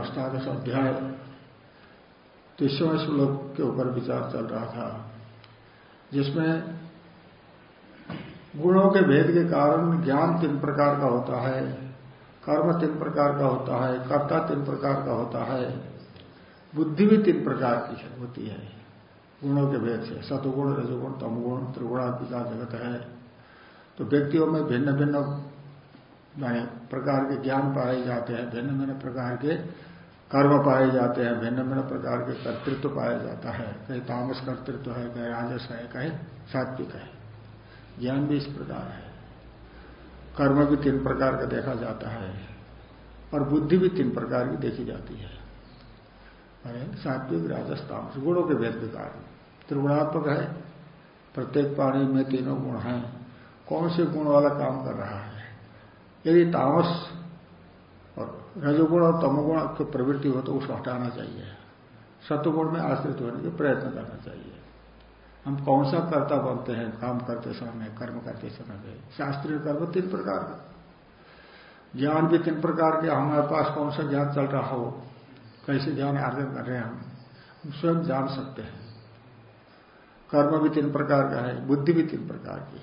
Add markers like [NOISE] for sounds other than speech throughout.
अष्टादश अध्याय, तीसवें श्लोक के ऊपर विचार चल रहा था, जिसमें गुणों के भेद के कारण ज्ञान तीन प्रकार का होता है, कर्म तीन प्रकार का होता है, कर्ता तीन प्रकार का होता है, बुद्धि भी तीन प्रकार की होती है, गुणों के भेद से। सतुगुण, रजोगुण, तमगुण त्रिगुणात्मिका जगत है। तो व्यक्तियों में भिन्न भिन्न प्रकार के ज्ञान पाए जाते हैं भिन्न भिन्न प्रकार के कर्म पाए जाते हैं, भिन्न भिन्न प्रकार के कर्तृत्व पाया जाता है। कहीं तामस कर्तृत्व है, कहीं राजस है, कहीं सात्विक है। ज्ञान भी इस प्रकार है। कर्म भी तीन प्रकार का देखा जाता है और बुद्धि भी तीन प्रकार की देखी जाती है। सात्विक, राजस, तामस, गुणों के भेद विकार। त्रिगुणात्मक है, प्रत्येक प्राणी में तीनों गुण हैं। कौन से गुण वाला काम कर रहा है? यदि तामस और रजोगुण और तमोगुण की प्रवृत्ति हो तो उसको हटाना चाहिए। सत्वगुण में आश्रित होने के प्रयत्न करना चाहिए। हम कौन सा कर्ता बनते हैं? काम करते समय, कर्म करते समय। में शास्त्रीय कर्म तीन प्रकार का। ज्ञान भी तीन प्रकार के। हमारे पास कौन सा ज्ञान चल रहा हो? कैसे ज्ञान आर्जन कर रहे हैं हम? स्वयं जान सकते हैं। कर्म भी तीन प्रकार का है। बुद्धि भी तीन प्रकार की।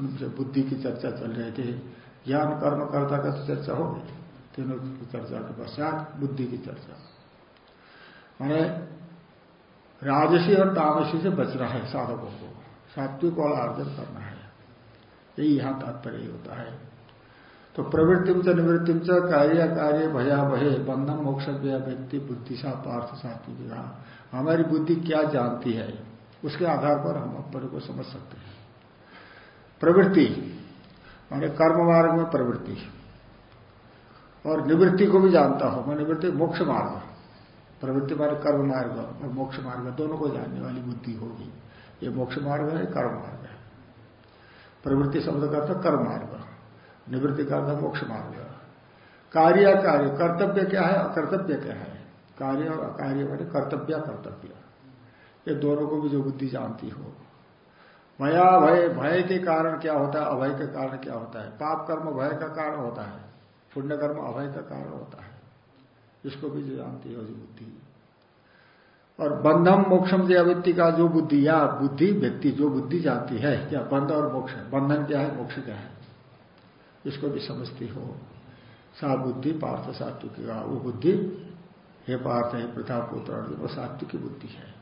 उनसे बुद्धि की चर्चा चल रही थी ज्ञान कर्म कर्ता का तो चर्चा होगी। तीनों की चर्चा के पश्चात बुद्धि की चर्चा। मैंने राजसी और तामसी से बचना है साधकों को। सात्विक वाला अर्जन करना है। यही यहाँ तात्पर्य होता है। तो प्रवृत्तिम च निवृत्तिम च कार्य कार्य भया भय बंधन मोक्ष व्यक्ति बुद्धि सा पार्थ सात्विक हमारी बुद्धि क्या जानती है? उसके आधार पर हम अपने को समझ सकते हैं। प्रवृत्ति, माने कर्म मार्ग में प्रवृत्ति। और निवृत्ति को भी जानता हूँ। मैं निवृत्ति, मोक्ष मार्ग। प्रवृत्ति मार्ग, कर्म मार्ग और मोक्ष मार्ग, दोनों को जानने वाली बुद्धि होगी। ये मोक्ष मार्ग है, कर्म मार्ग है। प्रवृत्ति शब्द का अर्थ कर्म मार्ग। निवृत्ति का अर्थ मोक्ष मार्ग। कार्य कार्य, कर्तव्य क्या है, अकर्तव्य क्या है? कार्य और अकार्य माने कर्तव्य कर्तव्य। ये दोनों को भी जो बुद्धि जानती हो। भया भय भय के कारण क्या होता है, अभय के कारण क्या होता है? पाप कर्म, भय का कारण होता है। पुण्य कर्म अभय का कारण होता है। इसको भी जो जानती है बुद्धि और बंधम मोक्षम जयावृत्ति का जो बुद्धि, या बुद्धि व्यक्ति, जो बुद्धि जानती है, क्या बंध और मोक्ष बंधन क्या है? मोक्ष क्या है? इसको भी समझती हो, सा बुद्धि पार्थ सात्विक का। वो बुद्धि, हे पार्थ, है प्रथा पुत्र, वो सात्विक बुद्धि है।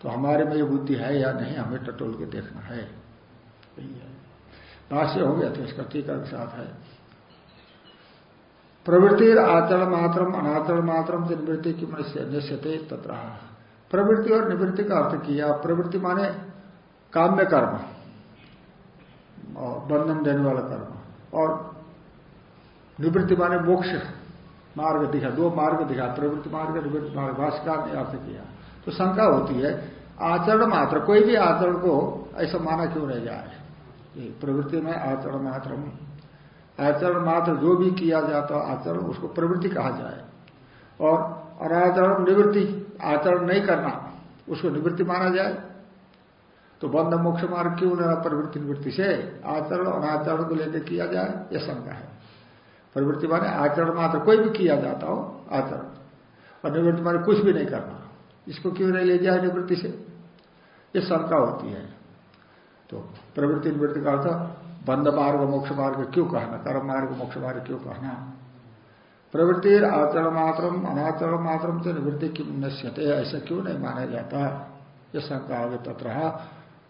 तो हमारे में ये बुद्धि है या नहीं, हमें टटोल के देखना है। भाष्य हो गया था इसका टीका के साथ है। प्रवृत्ति आचरण मात्रम, अनाचरण मात्रम से निवृत्ति की मनुष्य निश्चते तथा। प्रवृत्ति और निवृत्ति का अर्थ किया, प्रवृत्ति माने काम्य कर्म और बंधन देने वाला कर्म। और निवृत्ति माने मोक्ष मार्ग दिखा, दो मार्ग दिखा, प्रवृत्ति मार्ग, निवृत्ति मार्ग, भाष्यकार ने अर्थ किया। तो शंका होती है, आचरण मात्र, कोई भी आचरण को ऐसा माना क्यों नहीं जाए प्रवृत्ति में आचरण मात्र आचरण मात्र जो भी किया जाता आचरण उसको प्रवृत्ति कहा जाए। और अनाचरण निवृत्ति आचरण नहीं करना, उसको निवृत्ति माना जाए। तो बंध मोक्ष मार्ग क्यों लेना प्रवृत्ति निवृत्ति से? आचरण अनाचरण को लेकर किया जाए, यह शंका है। प्रवृत्ति माने आचरण मात्र कोई भी किया जाता हो, आचरण। और निवृत्ति माने कुछ भी नहीं करना, इसको क्यों नहीं ले जाए निवृत्ति से? ये शंका होती है। तो प्रवृत्ति निवृत्ति का अर्थ बंद मार्ग मोक्ष मार्ग क्यों कहना? कर्म मार्ग मोक्ष मार्ग क्यों कहना? प्रवृत्ति आचरण मात्रम, अनाचरण मात्रम से निवृत्ति की नश्यते, ऐसा क्यों नहीं माना जाता? ये शंका आगे तत्र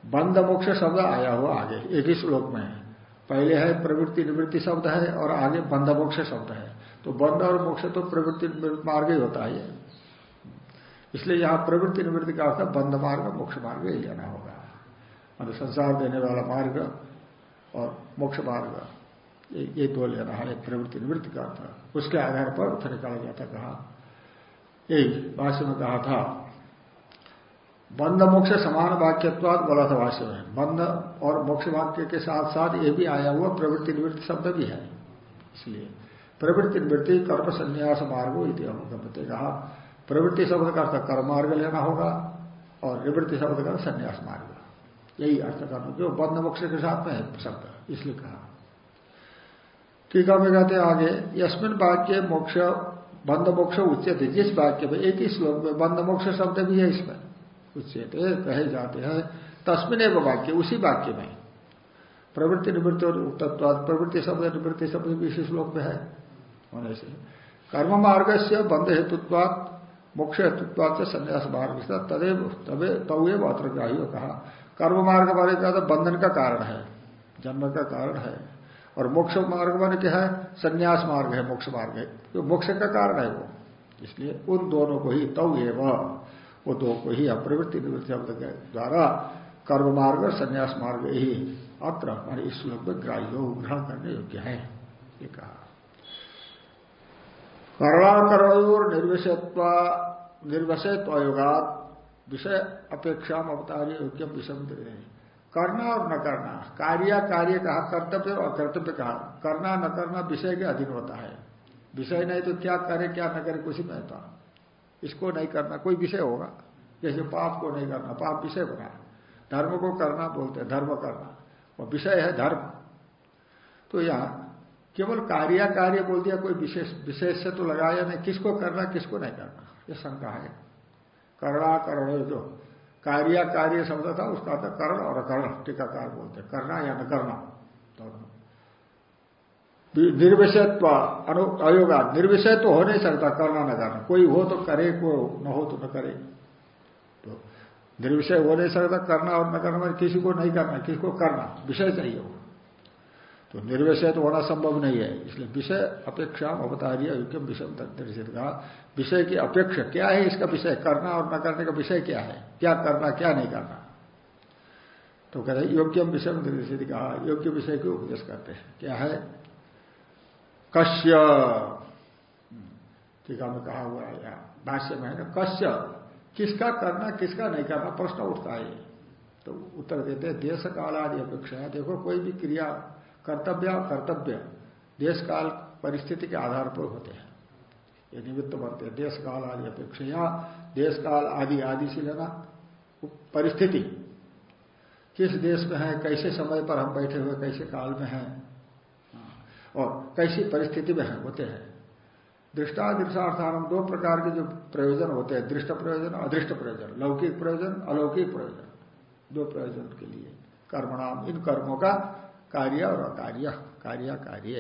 बंद मोक्ष शब्द आया हुआ आगे, एक ही श्लोक में पहले है प्रवृत्ति निवृत्ति शब्द है और आगे बंद मोक्ष शब्द है। तो बंद और मोक्ष तो प्रवृत्ति मार्ग ही होता है इसलिए यहाँ प्रवृत्ति निवृत्ति का अर्थ बंद मार्ग मोक्ष मार्ग ही लेना होगा। संसार देने वाला मार्ग और मोक्ष मार्ग ये दो लेना है प्रवृत्ति निवृत्ति का अर्थ उसके आधार पर उत्तर निकाला जाता कहा यही भाष्य में कहा था, बंद मोक्ष समान वाक्यत्वाद बोला था भाष्य में। बंद और मोक्ष वाक्य के साथ साथ ये भी आया हुआ प्रवृत्ति निवृत्ति शब्द भी है। इसलिए प्रवृत्ति निवृत्ति कर्म संन्यास मार्गो इति कहा, प्रवृत्ति शब्द का अर्थ कर्म मार्ग लेना होगा और निवृत्ति शब्द का संन्यास मार्ग। यही अर्थ करना जो बंद मोक्ष के साथ में है शब्द इसलिए कहा। टीका में कहते हैं आगे, यस्मिन वाक्य मोक्ष बंद मोक्ष उच्चते जिस वाक्य में, एक ही श्लोक में बंद मोक्ष शब्द भी है इसमें। उच्चते कहे जाते हैं। तस्मिन एवं वाक्य, उसी वाक्य में। प्रवृत्ति निवृत्ति और तत्वाद प्रवृत्ति शब्द, निवृत्ति शब्द भी इसी श्लोक में है। होने से, कर्म मार्ग से बंध हेतुत्वाद मोक्ष हेतुत्वाद से संन्यास मार्ग से तदेव, तबे, तवेव अत्र कहा। कर्म मार्ग वाले का तो बंधन का कारण है, जन्म का कारण है। और मोक्ष मार्ग मान क्या है? संन्यास मार्ग है, मोक्ष मार्ग है। तो मोक्ष का कारण है वो। इसलिए उन दोनों को ही तव एवं, वो दो को ही अप्रवृत्ति निवृत्ति शब्द के द्वारा कर्म मार्ग और संन्यास मार्ग ही अत्र हमारे इस श्लोक में ग्राह्य ग्रहण करने योग्य है, ये कहा। कर्णाकरोर निर्विषयत्व निर्वशयत्वयोगात विषय अपेक्षा अवतारी योग्यम विषम करना और न करना। कार्य कार्य कहा, कर्तव्य और अकर्तव्य कहा। करना, न करना विषय के अधीन होता है। विषय नहीं तो क्या करे, क्या न करे, कुछ नहीं होता। इसको नहीं करना, कोई विषय होगा। जैसे पाप को नहीं करना, पाप विषय बना। धर्म को करना बोलते हैं, धर्म करना। वो विषय है धर्म। तो यहाँ केवल कार्य कार्य बोल दिया, कोई विशेष विशेष से तो लगाया नहीं। किसको करना, किसको नहीं करना? ये शंका है। करना करण जो कार्य कार्य शब्द था, उसका था करण और अकरण, टीकाकार बोलते करना या न करना। दोनों निर्विषयत्व अयोगा निर्विषय तो हो नहीं सकता, करना न करना। कोई हो तो करे को न हो तो न करे। तो निर्विषय हो नहीं सकता, करना और न करना किसी को नहीं करना, किसी को करना, विषय चाहिए हो तो निर्विषय तो होना संभव नहीं है। इसलिए विषय अपेक्षा अवतारी अयुक्यम विषय निर्देशित कहा, विषय की अपेक्षा क्या है इसका विषय? करना और न करने का विषय क्या है? क्या करना, क्या नहीं करना? तो कहते योग्यम विषय निर्देशित कहा, योग्य विषय की उपदेश करते हैं। क्या है? कश्य। टीका में कहा हुआ है भाष्य में है ना, कश्य। किसका करना, किसका नहीं करना, प्रश्न उठता है। तो उत्तर देते हैं देश काल आदि अपेक्षा है। देखो, कोई भी क्रिया कर्तव्य कर्तव्य देश काल परिस्थिति के आधार पर होते हैं। ये निमित्त बनते हैं। देश काल आदि अपेक्षा देश काल आदि आदि से लेना परिस्थिति। किस देश में है, कैसे समय पर हम बैठे हुए, कैसे काल में हैं, और कैसी परिस्थिति में है, होते हैं। दृष्टादृशार्थान दो प्रकार के जो प्रयोजन होते हैं, दृष्ट प्रयोजन, अदृष्ट प्रयोजन, लौकिक प्रयोजन, अलौकिक प्रयोजन, दो प्रयोजन के लिए। कर्मणाम, इन कर्मों का कार्य और अकार्य, कार्य कार्य,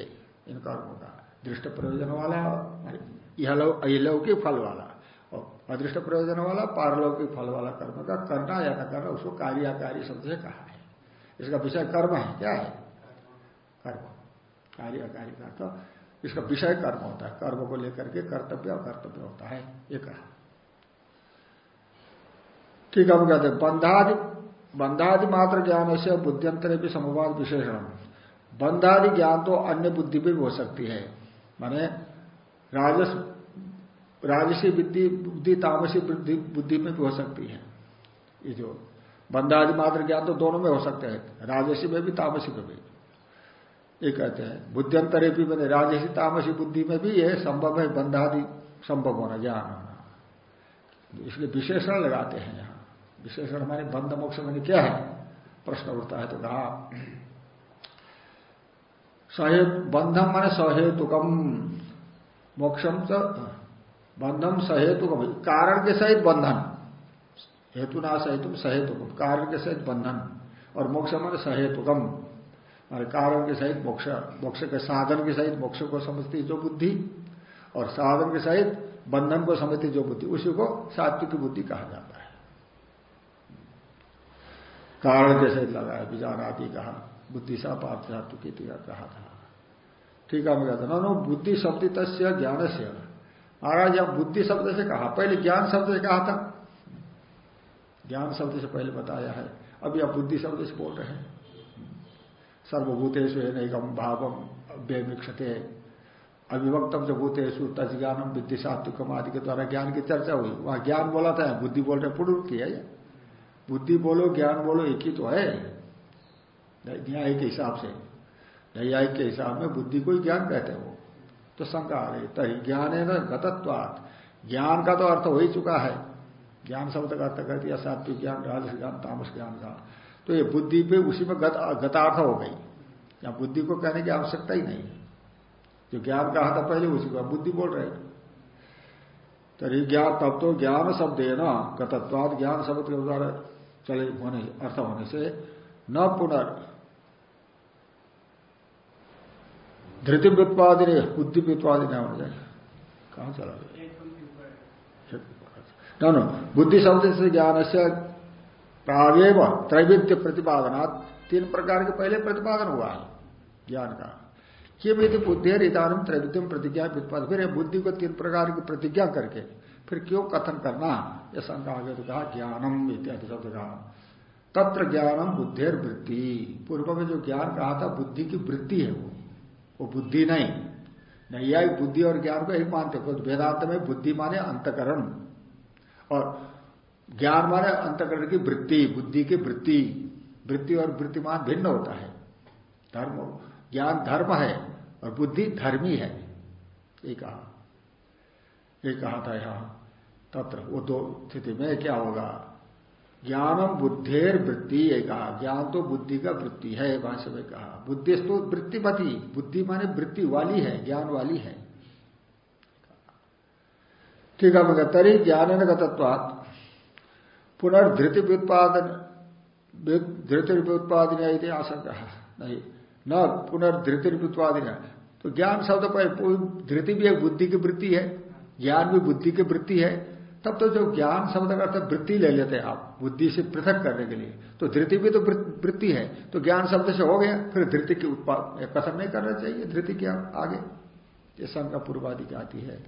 इन कर्मों का। दृष्ट प्रयोजन वाला यह लौकिक फल वाला। और अदृष्ट प्रयोजन वाला, पारलौकिक फल वाला कर्म का करना या न करना, उसको कार्य शब्द से कहा है। इसका विषय कर्म है, क्या है? कर्म। कार्य अकार्य का तो इसका विषय कर्म होता है। कर्म को लेकर के कर्तव्य और कर्तव्य होता है, ये कहा। ठीक है, हम कहते बंधादि बंधादि मात्र ज्ञान से बुद्धियंतर भी समवाद विशेषण। बंधादि ज्ञान तो अन्य बुद्धि भी हो सकती है। माने राजस, राजसी बुद्धि बुद्धि, तामसी बुद्धि में भी हो सकती है। ये जो बंधादि मात्र ज्ञान तो दोनों में हो सकते हैं। राजसी में भी, तामसी में भी। ये कहते हैं, बुद्धियंतरे भी मैंने राजसी, तामसी बुद्धि में भी ये संभव है, बंधादि संभव होना, ज्ञान होना। इसलिए विशेषण लगाते हैं यहाँ। विशेषण हमारे बंध मोक्ष मैंने क्या है? प्रश्न उठता है तो कहा बंधम माने सहेतुकम। मोक्षम च, बंधम सहेतुकम। कारण के सहित बंधन। हेतु ना सहित सहेतुकम। कारण के सहित बंधन। और मोक्ष माने सहेतुकम। कारण के सहित मोक्ष मोक्ष के साधन के सहित मोक्ष को समझती जो बुद्धि। और साधन के सहित बंधन को समझती जो बुद्धि। उसी को सात्विक बुद्धि कहा जाता है। कारण के सहित लगाया विचार आदि कहा, बुद्धि सा पार्थ सात्विक कहा था। ठीक है मैं कहता नो बुद्धि शब्द तस्य ज्ञान से महाराज, यहाँ बुद्धि शब्द से कहा, पहले ज्ञान शब्द से कहा था। ज्ञान शब्द से पहले बताया है, अब यह बुद्धि शब्द से बोल रहे हैं। सर्वभूतेषु है भावम व्यमिक्षते अविभक्तम से भूतेषु ज्ञानम बुद्धि सात्विकम आदि के द्वारा ज्ञान की चर्चा हुई। वहाँ ज्ञान बोला था, बुद्धि बोल रहे पूर्व किया बुद्धि बोलो ज्ञान बोलो एक ही तो है। न्याय के हिसाब से। न्यायिक के हिसाब में बुद्धि को ही ज्ञान कहते हो तो शंका आ रही तही ज्ञान है ना गतत्वात। ज्ञान का तो अर्थ हो ही चुका है। ज्ञान शब्द का अर्थ कर दिया सात्विक ज्ञान राजस ज्ञान तामस ज्ञान का तो ये बुद्धि पे उसी में गत, गतार्थ हो गई। या बुद्धि को कहने की आवश्यकता ही नहीं। जो ज्ञान कहा था पहले उसी को बुद्धि बोल रहे तरी ज्ञान तब तो ज्ञान शब्द है ना गतत्वाद ज्ञान शब्द के द्वारा चले होने अर्थ होने से न पुनर् धृति व्युत्पादने बुद्धि व्युत्पादने होने जाए कहाँ चला? गया बुद्धि शब्द से ज्ञान से प्रागेव त्रैविध्य प्रतिपादनात् तीन प्रकार के पहले प्रतिपादन हुआ है ज्ञान का किम यदि बुद्धि इधान त्रैविध्यम प्रतिज्ञा व्युत्पाद फिर बुद्धि को तीन प्रकार की प्रतिज्ञा करके फिर क्यों कथन करना? यह शंका आगे तो कहा, ज्ञानम इत्यादि शब्द कहा तत्र ज्ञानम बुद्धेर वृत्ति। पूर्व में जो ज्ञान कहा था, बुद्धि की वृत्ति है वो। वो बुद्धि नहीं। या बुद्धि और ज्ञान को एक मानते, खुद वेदांत में बुद्धि माने अंतकरण। और ज्ञान माने अंतकरण की वृत्ति, बुद्धि की वृत्ति। वृत्ति और वृत्तिमान भिन्न होता है। धर्म, ज्ञान धर्म है और बुद्धि धर्मी है। ये कहा था यहाँ। तत्र, वो दो स्थिति में क्या होगा? ज्ञानम बुद्धेर वृत्ति, ये कहा। ज्ञान तो बुद्धि का वृत्ति है भाषा में कहा। बुद्धि तो वृत्तिपति, बुद्धि माने वृत्ति वाली है, ज्ञान वाली है। ठीक है, मगर तरी ज्ञान गतत्वात्। पुनर्धृति व्युत्पादन धृति व्युत्पादन आशंका। नहीं, न पुनर्धृति व्युत्पादन तो ज्ञान शब्द पर धृति भी एक बुद्धि की वृत्ति है, ज्ञान भी बुद्धि की वृत्ति है। तब तो जो ज्ञान शब्द का अर्थ वृत्ति ले लेते हैं आप, बुद्धि से पृथक करने के लिए। तो धृति भी तो वृत्ति है। तो ज्ञान शब्द से हो गया, फिर धृति की उत्पाद कथन नहीं करना चाहिए, धृति के आगे। ये शंका पूर्वादि की आती है।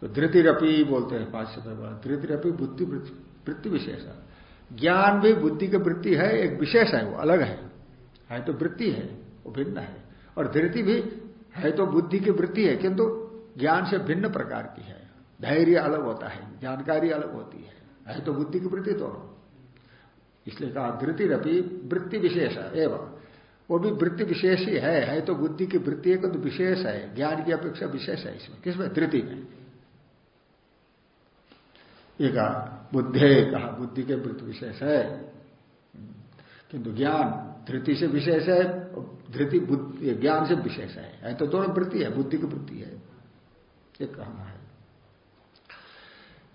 तो धृति रपी बोलते हैं भाष्य में। धृति रपी बुद्धि वृत्ति विशेष ज्ञान भी बुद्धि की वृत्ति है, एक विशेष है, वो अलग है। है तो वृत्ति है, वो भिन्न है। और धृति भी है तो बुद्धि की वृत्ति है, किंतु ज्ञान से भिन्न प्रकार की है। धैर्य अलग होता है जानकारी अलग होती है। है तो बुद्धि की वृत्ति दोनों। इसलिए कहा धृति रपी वृत्ति विशेष है एवं। वो भी वृत्ति विशेष ही है है तो बुद्धि की वृत्ति है तो विशेष है ज्ञान की अपेक्षा विशेष है इसमें। किसमें? धृति में। ये कहा बुद्धे कहा बुद्धि के वृत्ति विशेष है। किंतु ज्ञान धृति से विशेष है धृति ज्ञान से विशेष है, है तो दोनों वृत्ति है बुद्धि की वृत्ति है। ये कहना है।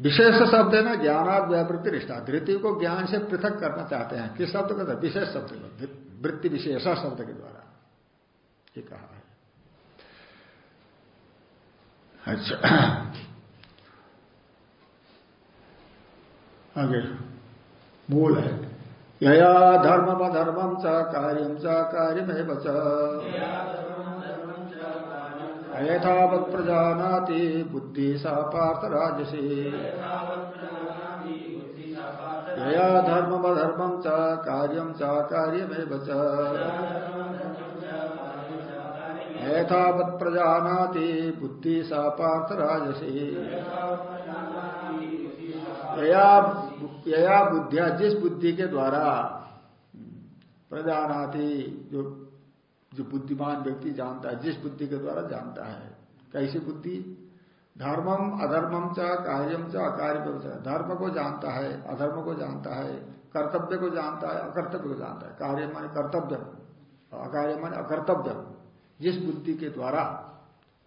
विशेष शब्द है ना, ज्ञानाद व्यावृत्ति रिश्ता धृति को ज्ञान से पृथक करना चाहते हैं। किस शब्द का विशेष शब्द वृत्ति विशेष शब्द के द्वारा। ये कहा है। अच्छा। आगे। मूल है। यया धर्म धर्मम च कार्यम च, कार्यमेव च। अयथावत प्रजानाति बुद्धि सा पार्थ राजसी यया धर्म च कार्यम च, कार्यमेव च। यथावत प्रजानाति बुद्धि सा पार्थ राजसी यया बुद्धिया, जिस बुद्धि के द्वारा प्रजानाति जो जो बुद्धिमान व्यक्ति जानता है, जिस बुद्धि के द्वारा जानता है। कैसी बुद्धि? धर्मम, अधर्मम च, कार्यम च अकार्य धर्म को जानता है, अधर्म को जानता है, कर्तव्य को जानता है, अकर्तव्य को जानता है। कार्य माने कर्तव्य, अकार्य माने अकर्तव्य। जिस बुद्धि के द्वारा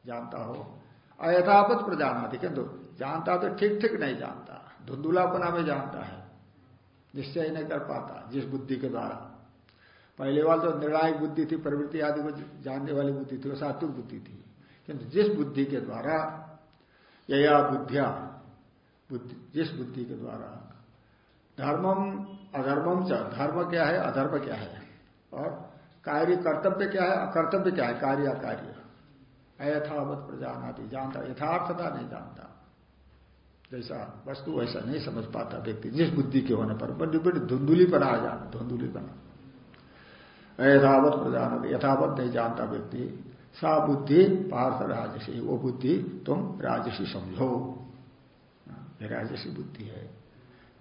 जानता हो। अयथापत प्रजानाति, किंतु जानता तो ठीक ठीक नहीं जानता। धुंधुलापना में जानता है। निश्चय नहीं कर पाता, जिस बुद्धि के द्वारा। पहले वाल तो निर्णायक बुद्धि थी, प्रवृत्ति आदि को जानने वाली बुद्धि थी, वो सात्विक बुद्धि थी। किंतु जिस बुद्धि के द्वारा, यया बुद्धिया, बुद्धि, जिस बुद्धि के द्वारा, धर्मम अधर्मम च, धर्म क्या है, अधर्म क्या है? और कार्य कर्तव्य क्या है, अकर्तव्य क्या है? कार्य अकार्य। अयथावत प्रजानाति, जानता, यथार्थता नहीं जानता। जैसा वस्तु वैसा नहीं समझ पाता व्यक्ति, जिस बुद्धि के होने पर बड़ी बड़ी धुंधुली बना आ जाना धुंधुली बना यथावत प्रधान यथावत नहीं जानता व्यक्ति। सा बुद्धि पार्थ राजसी, वो बुद्धि तुम राजसी समझो। राजसी बुद्धि है।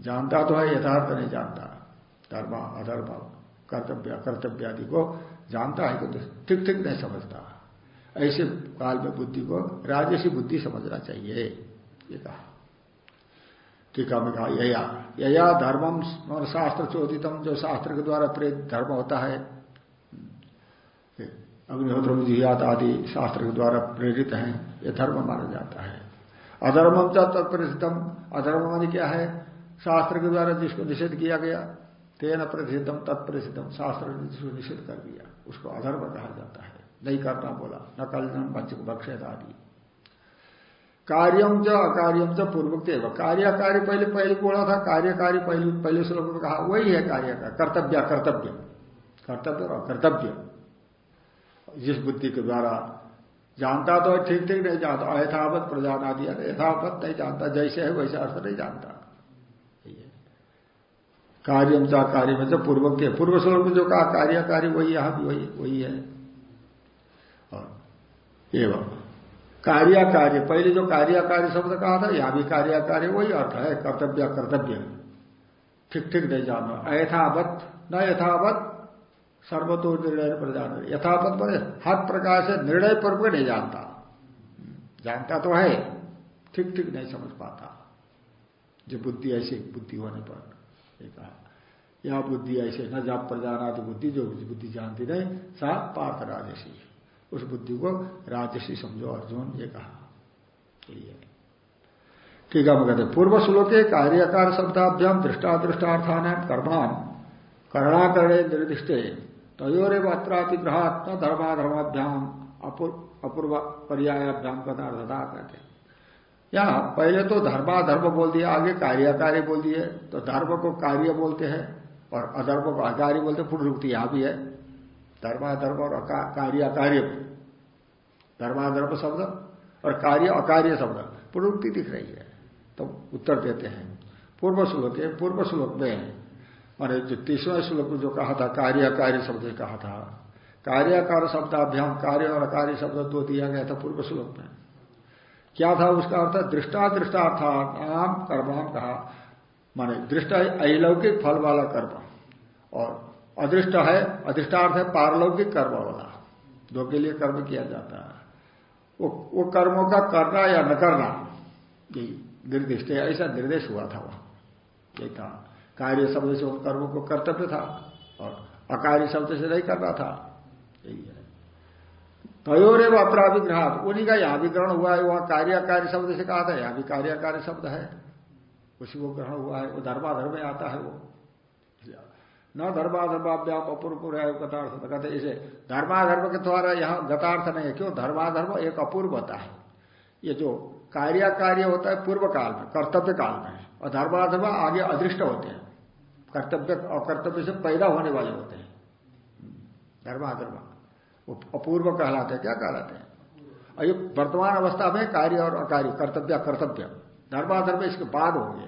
जानता तो है, यथार्थ नहीं जानता। धर्म, अधर्म, कर्तव्य कर्तव्य आदि को जानता है कि ठीक ठीक नहीं समझता। ऐसे काल में बुद्धि को राजसी बुद्धि समझना चाहिए, ये कहा। टीका में कहा, यया यया धर्मम शास्त्र चोदितम जो शास्त्र के द्वारा प्रेरित धर्म होता है अग्निहोत्र जिहात आदि शास्त्र के द्वारा प्रेरित हैं, ये धर्म माना जाता है। अधर्मम तत्प्रसिद्धम। अधर्म मानी क्या है? शास्त्र के द्वारा जिसको निषेध किया गया, तेन प्रसिद्धम, तत्प्रसिद्धम, शास्त्र ने जिसको निषेध कर दिया, उसको अधर्म कहा जाता है। नहीं करना बोला, न कल्याण बक्षेद आदि कार्यम च अकार्यम च पूर्वोक्त कार्यकारी पहले पहले बोला था, कार्यकारी पहले पहले श्लोक में कहा, वही है कार्य का, कर्तव्य कर्तव्य। कर्तव्य और कर्तव्य जिस बुद्धि के द्वारा जानता तो ठीक ठीक नहीं जानता। अयथावत प्रजाना दिया यथावत नहीं जानता, जैसे है वैसे अर्थ नहीं जानता। कार्यम चा कार्य में जब पूर्वक पूर्व श्लोक में जो कहा कार्य कार्य वही यहाँ भी वही वही है। और एवं कार्य कार्य पहले जो कार्य कार्य शब्द कहा था, यहाँ भी कार्य कार्य वही अर्थ है, कर्तव्य कर्तव्य। ठीक ठीक नहीं जाना अयथावत, न यथावत सर्वतो निर्णय प्रदान यथापत बने हर प्रकार से निर्णय पर भी नहीं जानता। जानता तो है, ठीक ठीक नहीं समझ पाता। जो बुद्धि ऐसी, बुद्धि होने पर कहा। यह बुद्धि ऐसे, न जाप प्रजानादि बुद्धि, जो बुद्धि जानती नहीं, सा पार्थ राजसी। उस बुद्धि को राजसी समझो, अर्जुन, ये कहा। ठीक है। कहते पूर्व श्लोके कार्यकार शब्दाभ्याम दृष्टा दृष्टार्थान कर्माण करणाकरणे निर्दिष्टे। तयोरेव अत्रातिग्रहात् न धर्माधर्माभ्याम अपूर्व पर्यायाभ्याम पदार्थता कहते यहाँ पहले तो धर्माधर्म बोल दिया, आगे कार्य बोल दिए तो धर्म को कार्य बोलते हैं, और अधर्म को अकार्य बोलते हैं पुनरुक्ति यहाँ भी है। धर्माधर्म और कार्य अकार्य धर्माधर्म शब्द और कार्य अकार्य शब्द पुनरुक्ति दिख रही है। तो उत्तर देते हैं। पूर्व श्लोक पूर्व श्लोक में माने जो तीसरा श्लोक में जो कहा था कार्य कार्य शब्द कहा था। कार्याकार शब्दाभ्याम कार्य और अकार्य शब्द दो दिया गया था पूर्व श्लोक में। क्या था उसका अर्थ? दृष्टा दृष्टार्थाम कर्माम कहा। माने दृष्ट है अलौकिक फल वाला कर्म और अदृष्ट है अधिष्टार्थ है पारलौकिक कर्म वाला। दो के लिए कर्म किया जाता है। वो, वो कर्मों का करना या न करना यही निर्दिष्ट ऐसा निर्देश हुआ था वह। ये था कार्य शब्द से उन कर्मों को कर्तव्य था और अकार्य शब्द से नहीं करना था। यही है। तयोरे वो अपराधिग्रहात उन्हीं का यहाँ भी ग्रहण हुआ है, वहाँ कार्य कार्य शब्द से कहा था, यहाँ भी कार्य कार्य शब्द है। उसी को ग्रहण हुआ है, वो धर्माधर्म में आता है वो। न धर्माधर्माभ्याम अपूर्व है गतार्थ कहते इसे धर्माधर्म के द्वारा यहाँ गतार्थ नहीं है। क्यों? धर्माधर्म एक अपूर्व होता है। ये जो कार्य कार्य होता है, पूर्व काल में, कर्तव्य काल में, और धर्माधर्म आगे अदृष्ट होते हैं। कर्तव्य और कर्तव्य से पैदा होने वाले होते हैं। धर्माधर्म वो अपूर्व कहलाते हैं। क्या कहलाते हैं? और ये वर्तमान अवस्था में कार्य और अकार्य, कर्तव्य कर्तव्य धर्माधर्म इसके बाद होंगे।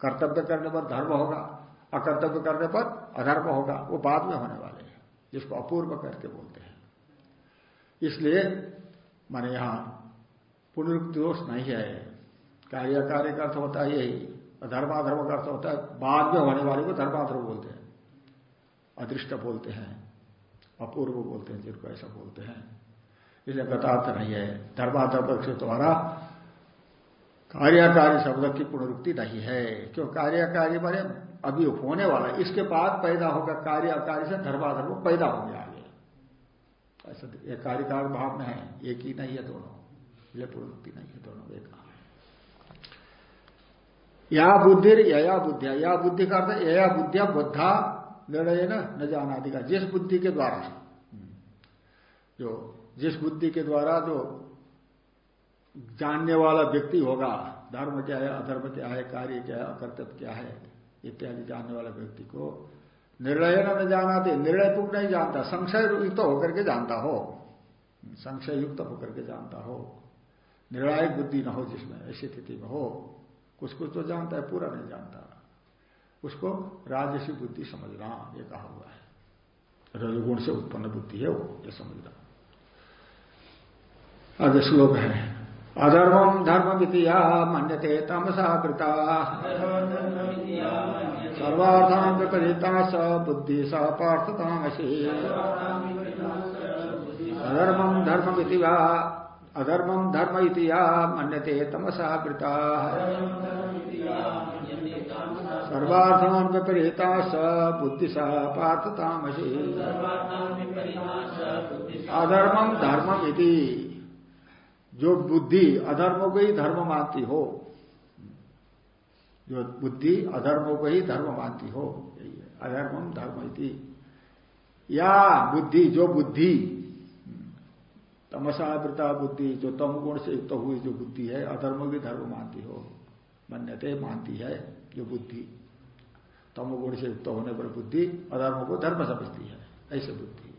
कर्तव्य करने पर धर्म होगा, अकर्तव्य करने पर अधर्म होगा। वो बाद में होने वाले हैं, जिसको अपूर्व करके बोलते हैं। इसलिए माने यहाँ पुनरुक्ति दोष नहीं है। कार्य कार्य का अर्थ होता है यही। धर्माधर्म का अर्थ होता है, बाद में होने वाले को धर्माधर्म बोलते हैं। अदृष्ट बोलते हैं, अपूर्व बोलते हैं, जिनको ऐसा बोलते हैं। इसलिए गतार्थ नहीं है। धर्माधर्म के द्वारा कार्यकारी शब्द की पुनरुक्ति नहीं है। क्यों? कार्यकारी माने अभी होने वाला इसके बाद पैदा होगा कार्य अकार्य से धर्माधर्म पैदा होंगे आगे। ऐसा एक कार्यकार भाव में है। एक ही नहीं है दोनों। ये पुनरुक्ति नहीं है दोनों। एक या बुद्धि यया बुद्धिया या बुद्धि का अर्थ या बुद्धिया बुद्धा निर्णय न न जाना का, जिस बुद्धि के द्वारा। जो, जिस बुद्धि के द्वारा जो जानने वाला व्यक्ति होगा, धर्म क्या है, अधर्म क्या है, कार्य क्या है, अकर्तव्य क्या है, इत्यादि जानने वाला व्यक्ति को निर्णय न जाना दे निर्णय तुम नहीं जानता संशय युक्त होकर के जानता हो। संशय युक्त होकर के जानता हो। निर्णायक बुद्धि न हो जिसमें, ऐसी स्थिति में हो। कुछ कुछ तो जानता है, पूरा नहीं जानता। उसको राजसी बुद्धि समझना, ये कहा हुआ है। रजगुण से उत्पन्न बुद्धि है वो, ये समझना। आगे श्लोक है अधर्मम धर्म विधिया मन्यते तमसा कृता। सर्वार्थान विपरीता स बुद्धि स पार्थतामसी। अधर्मम धर्म विधिवा अधर्मम धर्म इतिया मन्यते तमसा वृता सर्वार्थान विपरीता स बुद्धि स पार्थतामसी। अधर्मम धर्मम इति। जो बुद्धि अधर्मों को ही धर्म मानती हो, जो बुद्धि अधर्मों को ही धर्म मानती हो अधर्मम धर्म इति। या बुद्धि, जो बुद्धि तमसावृता बुद्धि, जो तम गुण से युक्त हुई जो बुद्धि है, अधर्म भी धर्म मानती हो। मन्यते मानती है जो बुद्धि। तम गुण से युक्त होने पर बुद्धि अधर्म को धर्म समझती है, ऐसे बुद्धि।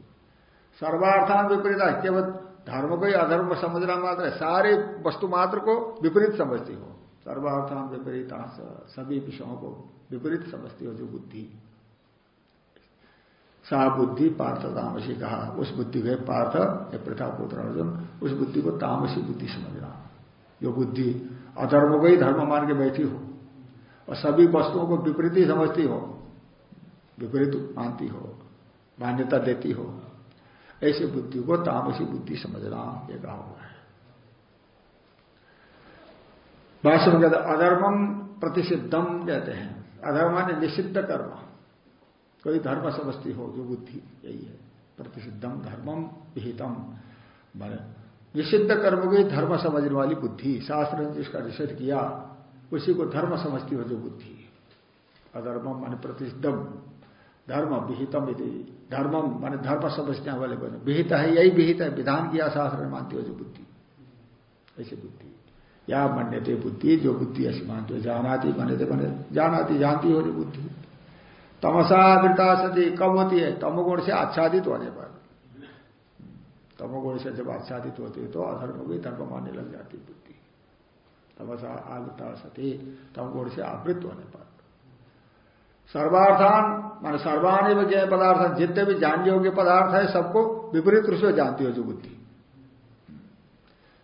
सर्वार्थान विपरीत केवल धर्म को ही अधर्म समझना मात्र है, सारे वस्तु मात्र को विपरीत समझती हो। सर्वार्थान विपरीत सभी विषयों को विपरीत समझती हो जो बुद्धि। सा बुद्धि पार्थ तामसी कहा। उस बुद्धि को पार्थ या प्रथा पुत्र अर्जुन, उस बुद्धि को तामसी बुद्धि समझना। जो बुद्धि अधर्म को ही धर्म मान के बैठी हो और सभी वस्तुओं को विपरीत ही समझती हो, विपरीत मानती हो, मान्यता देती हो, ऐसी बुद्धि को तामसी बुद्धि समझना ये कहा हुआ है। भाषण कहते अधर्मम प्रतिषिद्धम कहते हैं। अधर्म ने निषिद्ध कर्म। कोई धर्म समझती हो, जो बुद्धि यही है। प्रतिषिद्धम धर्मम विहितम। माने निषिद्ध कर्म को धर्म समझने वाली बुद्धि, शास्त्र ने जिसका निषेध किया, उसी को धर्म समझती हो जो बुद्धि अधर्मम मान प्रतिषिद्धम धर्म विहितम यदि धर्मम मान धर्म समझने वाले बने विहित है, यही विहित है, विधान किया शास्त्र में मानती हो जो बुद्धि। ऐसी बुद्धि। या मन्यते बुद्धि, जो बुद्धि ऐसी मानते हो, जानाती मन्यते बने जानाती जानती हो जो बुद्धि। तमसावृता सती कब होती है, तमोगुण से आच्छादित होने पर। तमोगुण से जब आच्छादित होती है तो अधर्म को धर्म मानने लग जाती बुद्धि। तमसा आवृता सती, तमगुण से आवृत होने पर। सर्वार्थान, मान सर्वाणी में ज्ञ पदार्थ, जितने भी जान योग्य पदार्थ है, सबको विपरीत रूप से जानती हो जो बुद्धि।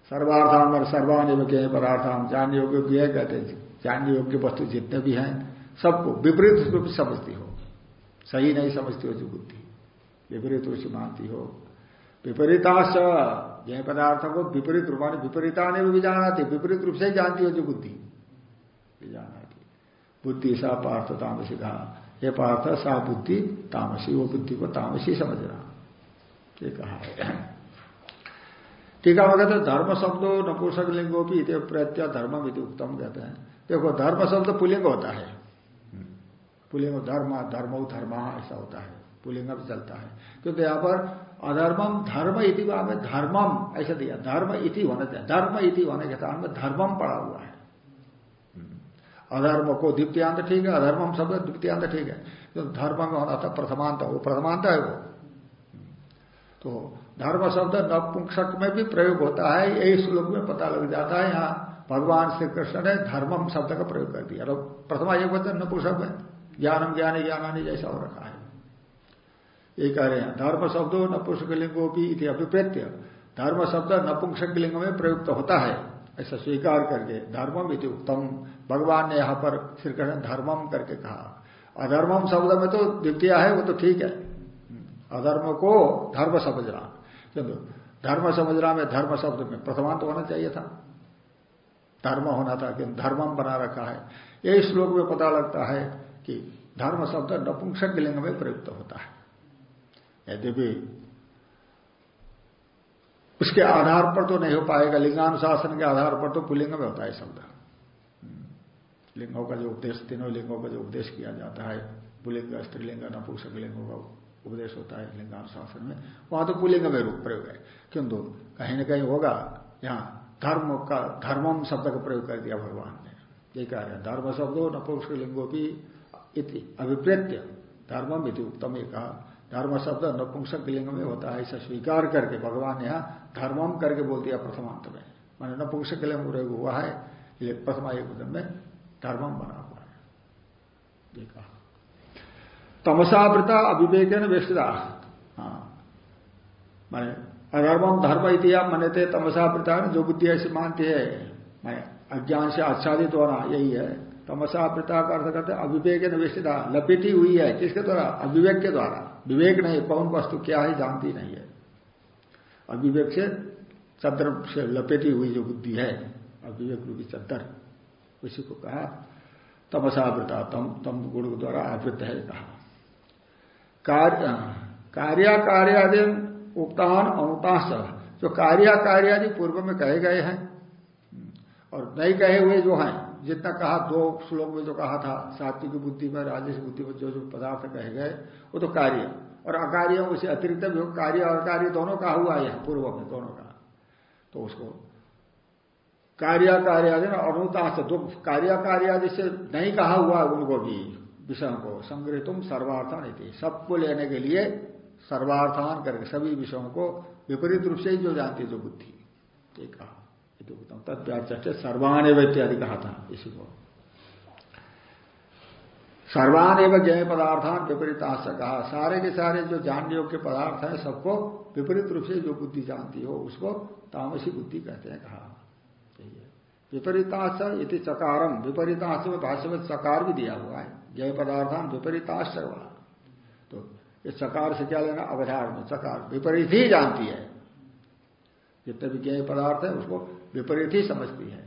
सर्वार्थान, मान ज्ञ पदार्थ जान योग्य कहते हैं जानने योग्य वस्तु जितने भी हैं सबको, विपरीत रूप समझती हो। सही नहीं समझती हो जो बुद्धि। विपरीत रूप से मानती हो। विपरीताश यह पदार्थों को विपरीत रूप विपरीता ने भी जानाती विपरीत रूप से जानती हो जो बुद्धि। जानाती बुद्धि सा पार्थ तामसी कहा। ये पार्थ सा बुद्धि तामसी, वो बुद्धि को तामसी समझना। ये कहा है। कहते धर्म शब्दों नपुंसक लिंगो भी प्रत्यय धर्म विधि उत्तम कहते हैं। देखो, धर्म शब्द पुलिंग होता है। पुलिंग धर्म धर्म धर्म, ऐसा होता है। पुलिंग चलता है। क्योंकि यहाँ पर अधर्मम धर्म इति में धर्मम ऐसा दिया। धर्म इति होने दिया। धर्म इति होने के स्थान में धर्मम पड़ा हुआ है। अधर्म को द्वितीयांत ठीक है अधर्मम शब्द द्वितीयांत ठीक है। तो धर्म में होना था प्रथमांत, वो प्रथमांत है वो। तो धर्म शब्द नपुंसक में भी प्रयोग होता है, यही श्लोक में पता लग जाता है। यहाँ भगवान श्री कृष्ण ने धर्मम शब्द का प्रयोग कर दिया। प्रथमा एक वचन नपुंसक में। ज्ञानम ज्ञानी ज्ञानानी जैसा हो रखा है। ये कह रहे हैं, धर्म शब्दों नपुंसक लिंगो भी इति अभिप्रेत्य। धर्म शब्द नपुंसक लिंग में प्रयुक्त होता है, ऐसा स्वीकार करके धर्मम इति उत्तम भगवान ने यहाँ पर श्री कृष्ण धर्मम करके कहा। अधर्मम शब्द में तो द्वितीय है, वो तो ठीक है। अधर्म को धर्म समझना। किंतु धर्म समझना में धर्म शब्द में प्रथमांत होना चाहिए था। धर्म होना था, कि धर्मम बना रखा है। यही श्लोक में पता लगता है कि धर्म शब्द नपुंसक लिंग में प्रयुक्त होता है। यद्यपि उसके आधार पर तो नहीं हो पाएगा, लिंगानुशासन के आधार पर तो पुलिंग में होता है शब्द। लिंगों का जो उपदेश, तीनों लिंगों का जो उपदेश किया जाता है, पुलिंग, स्त्रीलिंग, नपुंसक लिंगों का उपदेश होता है लिंगानुशासन में, वहाँ तो पुलिंग में रूप प्रयोग है। किंतु कहीं ना कहीं होगा, यहाँ धर्म का, धर्मम शब्द का प्रयोग कर दिया भगवान ने। ये कह रहे हैं। धर्म शब्दों, नपुंसक लिंगों की इति अभिप्रेत्य। धर्मम इति उत्तम कहा धर्म शब्द नपुंसक लिंग में होता है। ऐसा स्वीकार करके भगवान ने यहाँ धर्मम करके बोल दिया प्रथमांत में। मैंने नपुंसक लिंग हुआ है प्रथमा एक वचन में धर्मम बना हुआ है। ये कहा। तमसावृता अविवेक वेष्टिता। हाँ। माने अधर्मम धर्म इतिहास मने थे तमसावृता जो बुद्धि ऐसी मानती है मैं अज्ञान से आच्छादित होना यही है। तमसा प्रता का अर्थ करते अविवेक निवेशिता। लपेटी हुई है। किसके द्वारा? अविवेक के द्वारा। विवेक नहीं, कौन वस्तु क्या है जानती नहीं है। अविवेक से चद्र से लपेटी हुई जो बुद्धि है, अविवेक रूपी चद्र उसी को कहा तमसावृता तम तम गुण द्वारा आवृत है कहा। कार्य कार्य कार्यादि उक्तान अनुताश जो कार्य कार्यादि पूर्व में कहे गए हैं, और नहीं कहे हुए जो हैं जितना कहा, दो श्लोक में जो कहा था, सात्विक बुद्धि में राजेश बुद्धि में जो जो पदार्थ कहे गए, वो तो कार्य। और अकार्य उसे अतिरिक्त भी कार्य और कार्य दोनों कहा हुआ है पूर्व में दोनों का। तो उसको कार्य कार्यादि अनुता से दो कार्य कार्यादि से नहीं कहा हुआ उनको भी, विषयों को। संग्रहित सर्वार्थान सबको लेने के लिए सर्वार्थान करके सभी विषयों को विपरीत रूप से ही जो जानती जो बुद्धि। एक कहा। तत्व्याचे सर्वान एवं इत्यादि कहा था। इसी को सर्वान एवं ज्ञ पदार्थान विपरीता से कहा सारे के सारे जो जान योग के पदार्थ है, सबको विपरीत रूप से जो बुद्धि जानती हो, उसको तामसी बुद्धि कहते हैं, कहा। विपरीताश इति चकारम विपरीताश में भाष्य में चकार भी दिया हुआ है। जय पदार्थान विपरीताश तो इस चकार से क्या लेना? अवधारण। चकार विपरीत ही जानती है। जितने भी ज्ञ पदार्थ है, उसको विपरीत ही समझती है।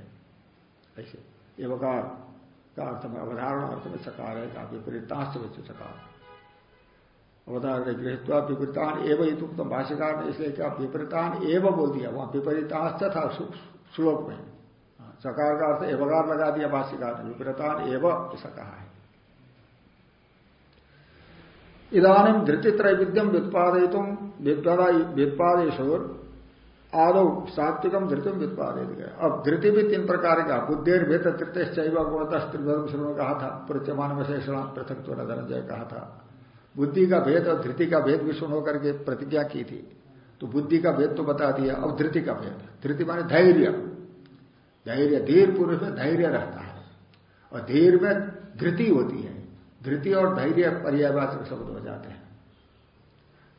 ऐसे। एवकार का अर्थ में अवधारण अर्थ में चकार है का विपरीताश में चकार अवधारण गृहत्वा विपरीतान एवं इतुक्तम भाष्यकार ने, इसलिए क्या विपरीतान एवं बोल दिया, वहाँ विपरीताश्च था श्लोक में। सकार का अर्थ एवकार लगा दिया भाष्यकार ने विपरीतान एवं ऐसा कहा है। इधानी धृति त्रैविध्यम व्युत्पादयितुम व्युत्पादेश्वर आदो सात्विकम धृतिम व्युत्पादित गया अब धृति भी तीन प्रकार का बुद्धेर भेद तृतीय चैव गुणतः त्रिधर्म शुरू कहा था प्रत्यमान विशेषण पृथक तो धनंजय कहा था। बुद्धि का भेद और धृति का भेद भी सुन होकर के प्रतिज्ञा की थी। तो बुद्धि का भेद तो बता दिया, अब धृति का भेद। धृति माने धैर्य। धैर्य, धीर पुरुष में धैर्य रहता है। और धीर में धृति होती है। धृति और धैर्य पर्यावाचक शब्द हो जाते हैं।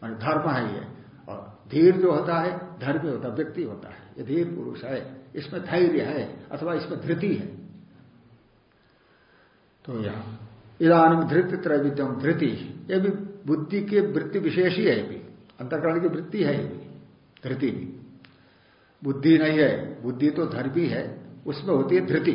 मान धर्म है ये। और धीर जो होता है धर्म होता, व्यक्ति होता है। ये धीर पुरुष है, इसमें धैर्य है, अथवा इसमें धृति है। तो यहाँ इधानी धृति त्रैविध्यम धृति, ये भी बुद्धि के वृत्ति विशेष ही है भी। अंतकरण की वृत्ति है भी, धृति भी। बुद्धि नहीं है, बुद्धि तो धर्मी है उसमें होती है धृति।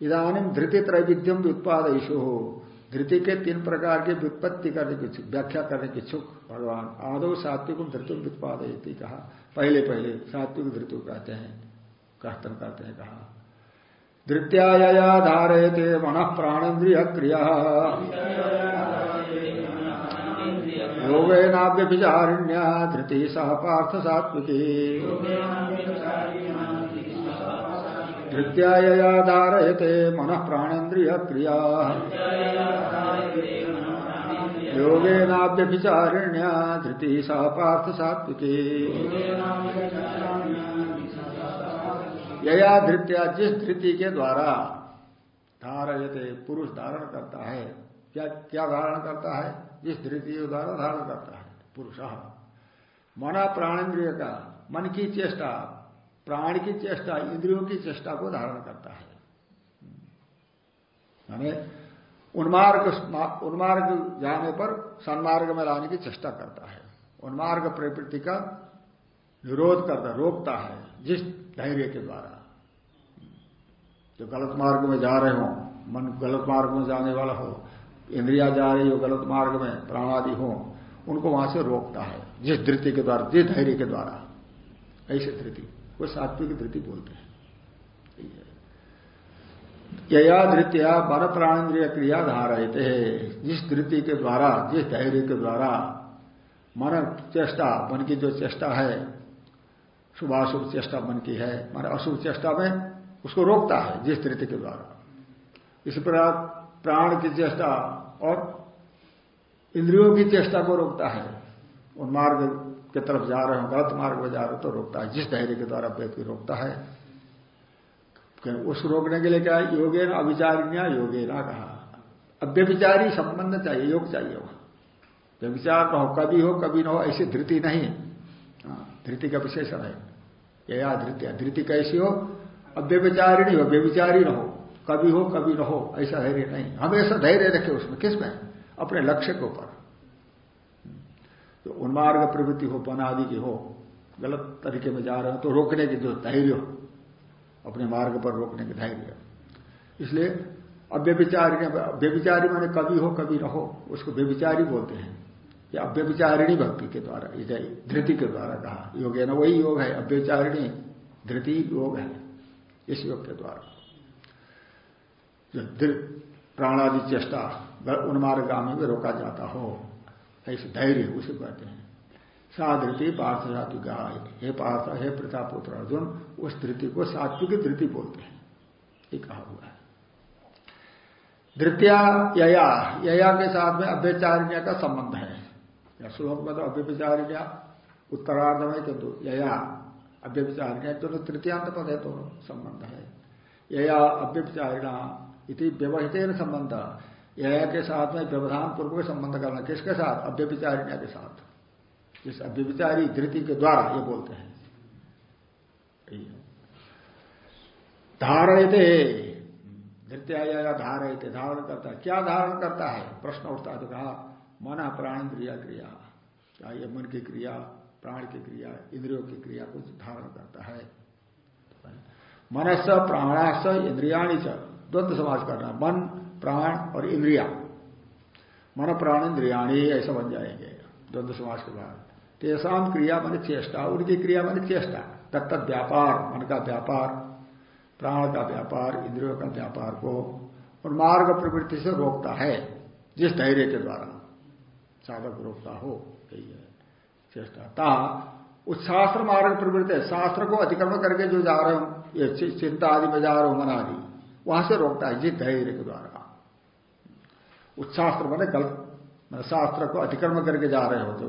इधानी धृति त्रैविध्यम उत्पाद हो धृति के तीन प्रकार की व्युत्पत्ति करने की व्याख्या करने की इच्छुक भगवान। आदो सात्विक धृतु व्युत्पादयती कहा। पहले पहले, सात्विक धृतु कहते हैं कहतन कहते हैं कहा। धृत्याया धारयते मन प्राणेन्द्रिय क्रिया योगेनाव्य विचारिण्या धृति सह पार्थ सात्विकी धृत्याया धारयते मन प्राणेन्द्रिय क्रिया योगेनाव्य विचारिण्या धृति सा पार्थ सात्विकी यया धृत्या जिस धृति के द्वारा धारयते पुरुष धारण करता है, क्या क्या धारण करता है? जिस धृति के द्वारा धारण करता है, पुरुष। मना प्राणेन्द्रिय का, मन की चेष्टा प्राण की चेष्टा, इंद्रियों की चेष्टा को धारण करता है। हमें उन्मार्ग उन्मार्ग जाने पर सन्मार्ग में लाने की चेष्टा करता है। उन्मार्ग प्रवृत्ति का विरोध करता, रोकता है, जिस धैर्य के द्वारा। जो गलत मार्ग में जा रहे हो, मन गलत मार्ग में जाने वाला हो, इंद्रिया जा रही हो गलत मार्ग में प्राण आदि हो, उनको वहाँ से रोकता है, जिस धृति के द्वारा, जिस धैर्य के द्वारा। ऐसे धृति। वो सात्विक धृति बोलते हैं। यया धृत्या वन प्राणेन्द्रिय क्रिया धारयते। जिस धृति के द्वारा, जिस धैर्य के द्वारा मन चेष्टा, मन की जो चेष्टा है, शुभाशुभ चेष्टा मन की है मन अशुभ चेष्टा में उसको रोकता है जिस धृति के द्वारा। इस प्रकार प्राण की चेष्टा और इंद्रियों की चेष्टा को रोकता है। उन मार्ग की तरफ़ जा रहे हो गलत मार्ग में जा रहे हो तो रोकता है। जिस धैर्य के द्वारा व्यक्ति रोकता है। उस रोकने के लिए क्या योगे ना अभिचारिण्या योगे ना कहा। अब व्यभिचारी संबंध चाहिए योग चाहिए वहाँ। व्यभिचार न हो कभी हो कभी न हो ऐसी धृति नहीं। हाँ, धृति का विशेषण है। या धृति धृति कैसी हो? नहीं हो व्यभिचारी न हो कभी हो कभी न हो ऐसा धैर्य नहीं। हमेशा धैर्य रखे उसमें। किसमें? अपने लक्ष्य के ऊपर। तो उन्मार्ग प्रवृत्ति हो, पनादि की हो, गलत तरीके में जा रहे हो तो रोकने की जो धैर्य हो, अपने मार्ग पर रोकने के धैर्य इसलिए अब व्यभिचारी व्यभिचारी माने कभी हो कभी रहो, उसको व्यभिचारी बोलते हैं। ये अव्यविचारिणी भक्ति के द्वारा धृति के द्वारा कहा, योग है ना, वही योग है अव्यविचारिणी धृति योग है, इस योग के द्वारा। जो प्राणादि चेष्टा उन्मार्गामी में रोका जाता हो। ऐसे धैर्य उसे कहते हैं। सा धृति पार्थ सात्विका हे पार्थ, हे प्रतापुत्र अर्जुन, उस धृति को सात्विक धृति बोलते हैं। ये कहा हुआ है। धृतिया यया यया के साथ में अव्यचारिण्य का संबंध है। या श्लोक में तो अव्यचारिण्य उत्तरार्ध में किंतु यया अव्यचारिण्य दोनों तो तृतीयांत पद है, दोनों संबंध है। यया अव्यचारिणा इति व्यवहित संबंध। यया के साथ में व्यवधान पूर्वक संबंध करना, किसके साथ? अव्यचारिण्य के साथ। जिस अव्यविचारी धृति के द्वारा ये बोलते हैं। धारयते। धृत्या धारयते। धारण करता है। क्या धारण करता है? प्रश्न उठता तो कहा, मन प्राण इंद्रिया क्रिया। क्या ये मन की क्रिया, प्राण की क्रिया, इंद्रियों की क्रिया को धारण करता है? मनस प्राणास इंद्रियाणी च। द्वंद्व समाज करना। मन प्राण और इंद्रिया। मन, प्राण, इंद्रियाणी ऐसा बन जाएँगे, द्वंद्व समाज के बाद। तेसाम क्रिया मान चेष्टा, उनकी क्रिया मान चेष्टा। तत्त व्यापार, मन का व्यापार, प्राण का व्यापार, इंद्रियों का व्यापार को, और मार्ग प्रवृत्ति से रोकता है, जिस धैर्य के द्वारा साधक रोकता हो, यही है चेष्टा। ता, उस शास्त्र मार्ग प्रवृत्ति शास्त्र को अतिक्रमण करके जो जा रहे हो, ये चिंता आदि में जा रहे हो मन आदि वहाँ से रोकता है, जिस धैर्य के द्वारा। उत्शास्त्र मैंने गलत शास्त्र को अतिक्रम करके जा रहे हो तो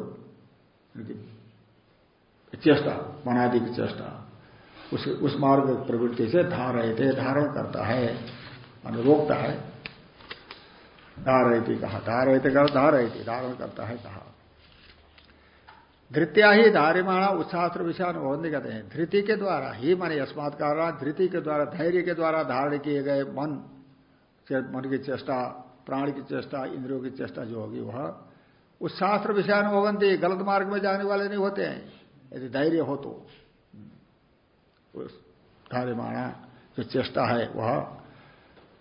चेष्टा मनादि की चेष्टा। उस उस मार्ग प्रवृत्ति से धारय थे धारण करता है, मान रोकता है। धारयती कहा, धारयते कर धारयती, धारण करता है कहा। धृत्या ही धारिमाणा उत्सास्त्र विषय होने कहते हैं। धृति के द्वारा ही, माने अस्मात कारण धृति के द्वारा, धैर्य के द्वारा धारण किए गए मन मन की चेष्टा प्राण की चेष्टा, इंद्रियों की चेष्टा जो होगी वह उस शास्त्र विषयान होगंती, गलत मार्ग में जाने वाले नहीं होते हैं। यदि धैर्य हो तो उस माना जो चेष्टा है वह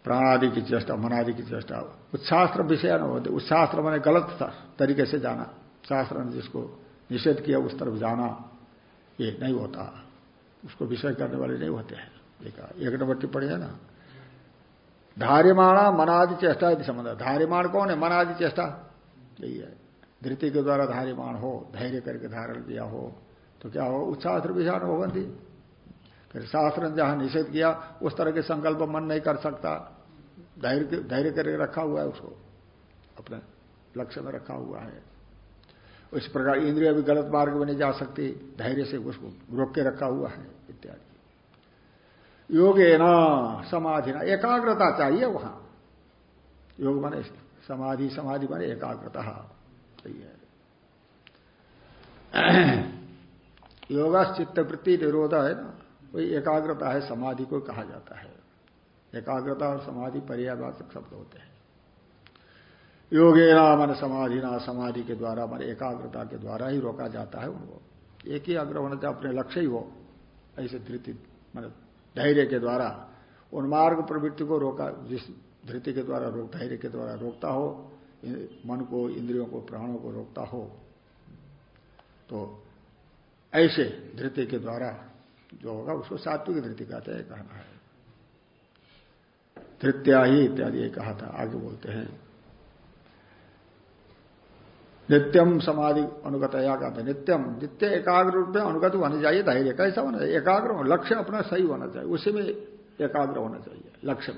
प्राणादि की चेष्टा, मनादि की चेष्टा उस शास्त्र विषय न उस शास्त्र मैंने गलत तरीके से जाना, शास्त्र ने जिसको निषेध किया, उस तरफ़ जाना, ये नहीं होता। उसको विषय करने वाले नहीं होते हैं। एक नंबर टिप्पणी है ना? धार्यमाणा मनादि चेष्टा यदि संबंध धार्यमाण कौन है? मनादि चेष्टा। यही है। धृति के द्वारा धारिमान हो, धैर्य करके धारण किया हो तो क्या हो? उत्साह विषाण होगी फिर शास्त्र ने जहाँ निषेध किया, उस तरह के संकल्प मन नहीं कर सकता। धैर्य धैर्य करके रखा हुआ है उसको। अपने लक्ष्य में रखा हुआ है। इस प्रकार इंद्रिया भी गलत मार्ग में नहीं जा सकती। धैर्य से उसको रोक के रखा हुआ है, इत्यादि। योगे न समाधि ना एकाग्रता चाहिए वहाँ। योग माने समाधि समाधि माने एकाग्रता। है। [CLEARS THROAT] योगा चित्तवृत्ति निरोध है ना, वही एकाग्रता है, समाधि को कहा जाता है। एकाग्रता और समाधि पर्यावाचक शब्द होते हैं। योगेना मन समाधि ना समाधि के द्वारा मन एकाग्रता के द्वारा ही रोका जाता है उनको। एक ही अग्र होना चाहिए अपने लक्ष्य ही हो ऐसे धृति मान धैर्य के द्वारा उन्मार्ग प्रवृत्ति को रोका, जिस धृति के द्वारा रोक, धैर्य के द्वारा रोकता हो मन को, इंद्रियों को, प्राणों को रोकता हो तो ऐसे धृति के द्वारा जो होगा, उसको सात्विक धृति कहते हैं कहना है। धृत्या ही इत्यादि कहा था, आगे बोलते हैं। नित्यम समाधि अनुगतया कहते नित्यम नित्य एकाग्र रूप में अनुगत होना चाहिए, धैर्य, कैसा होना चाहिए? एकाग्र हो लक्ष्य अपना सही होना चाहिए, उसी में एकाग्र होना चाहिए, लक्ष्य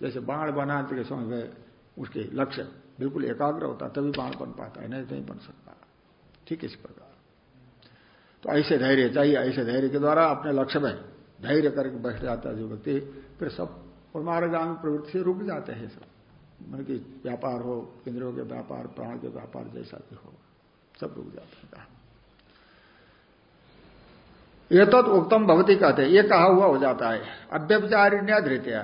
जैसे बाण बनाने के समय में उसके लक्ष्य, बिल्कुल एकाग्र होता, तभी बाण बन पाता है, नहीं नहीं बन सकता। ठीक इस प्रकार। तो ऐसे धैर्य चाहिए, ऐसे धैर्य के द्वारा अपने लक्ष्य में धैर्य करके बैठ जाता है जो व्यक्ति, फिर सब और गाँव प्रवृत्ति से रुक जाते हैं सब। मन की व्यापार हो इंद्रियों के व्यापार, प्राण के व्यापार जैसा भी हो, सब रुक जाते हैं। ये तो उत्तम भवती कहते ये कहा हुआ हो जाता है। अव्यभिचारिण्या धृत्या।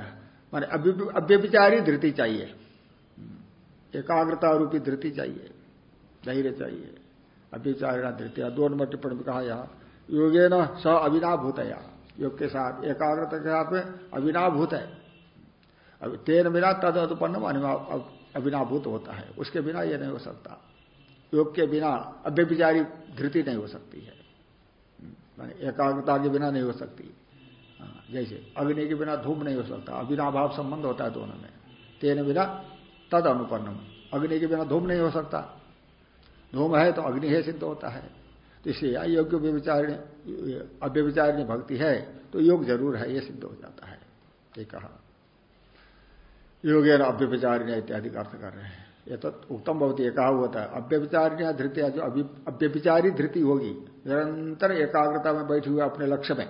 मान अव्यभिचारी धृति चाहिए। एकाग्रता रूपी धृति चाहिए। धैर्य चाहिए। अभिचारणा धृतिया। दो नंबर टिप्पणी में कहा यहाँ योगे न स अविनाभूतया। योग के साथ, एकाग्रता के साथ में अविनाभूत है। तेन बिना तद अनुपन्न अविनाभूत होता है। उसके बिना यह नहीं हो सकता। योग के बिना अव्यभिचारी धृति नहीं हो सकती है। एकाग्रता के बिना नहीं हो सकती। हाँ, जैसे अग्नि के बिना धूप नहीं हो सकता। अविनाभाव संबंध होता है दोनों में। तेन बिना तद अनुपन्नम। अग्नि के बिना धूम नहीं हो सकता। धूम है तो अग्नि है सिद्ध होता है। तो इसलिए योग्य व्यविचारिणी अव्यविचारिणी भक्ति है तो योग ज़रूर है यह सिद्ध हो जाता है। ये कहा। योगे अव्यविचारिणी इत्यादि का अर्थ कर रहे हैं। ये तो उत्तम बहुत ये कहा हुआ था। अव्यविचारिणी धृतिया, जो अव्यविचारी धृति होगी, निरंतर एकाग्रता में बैठी हुई अपने लक्ष्य में।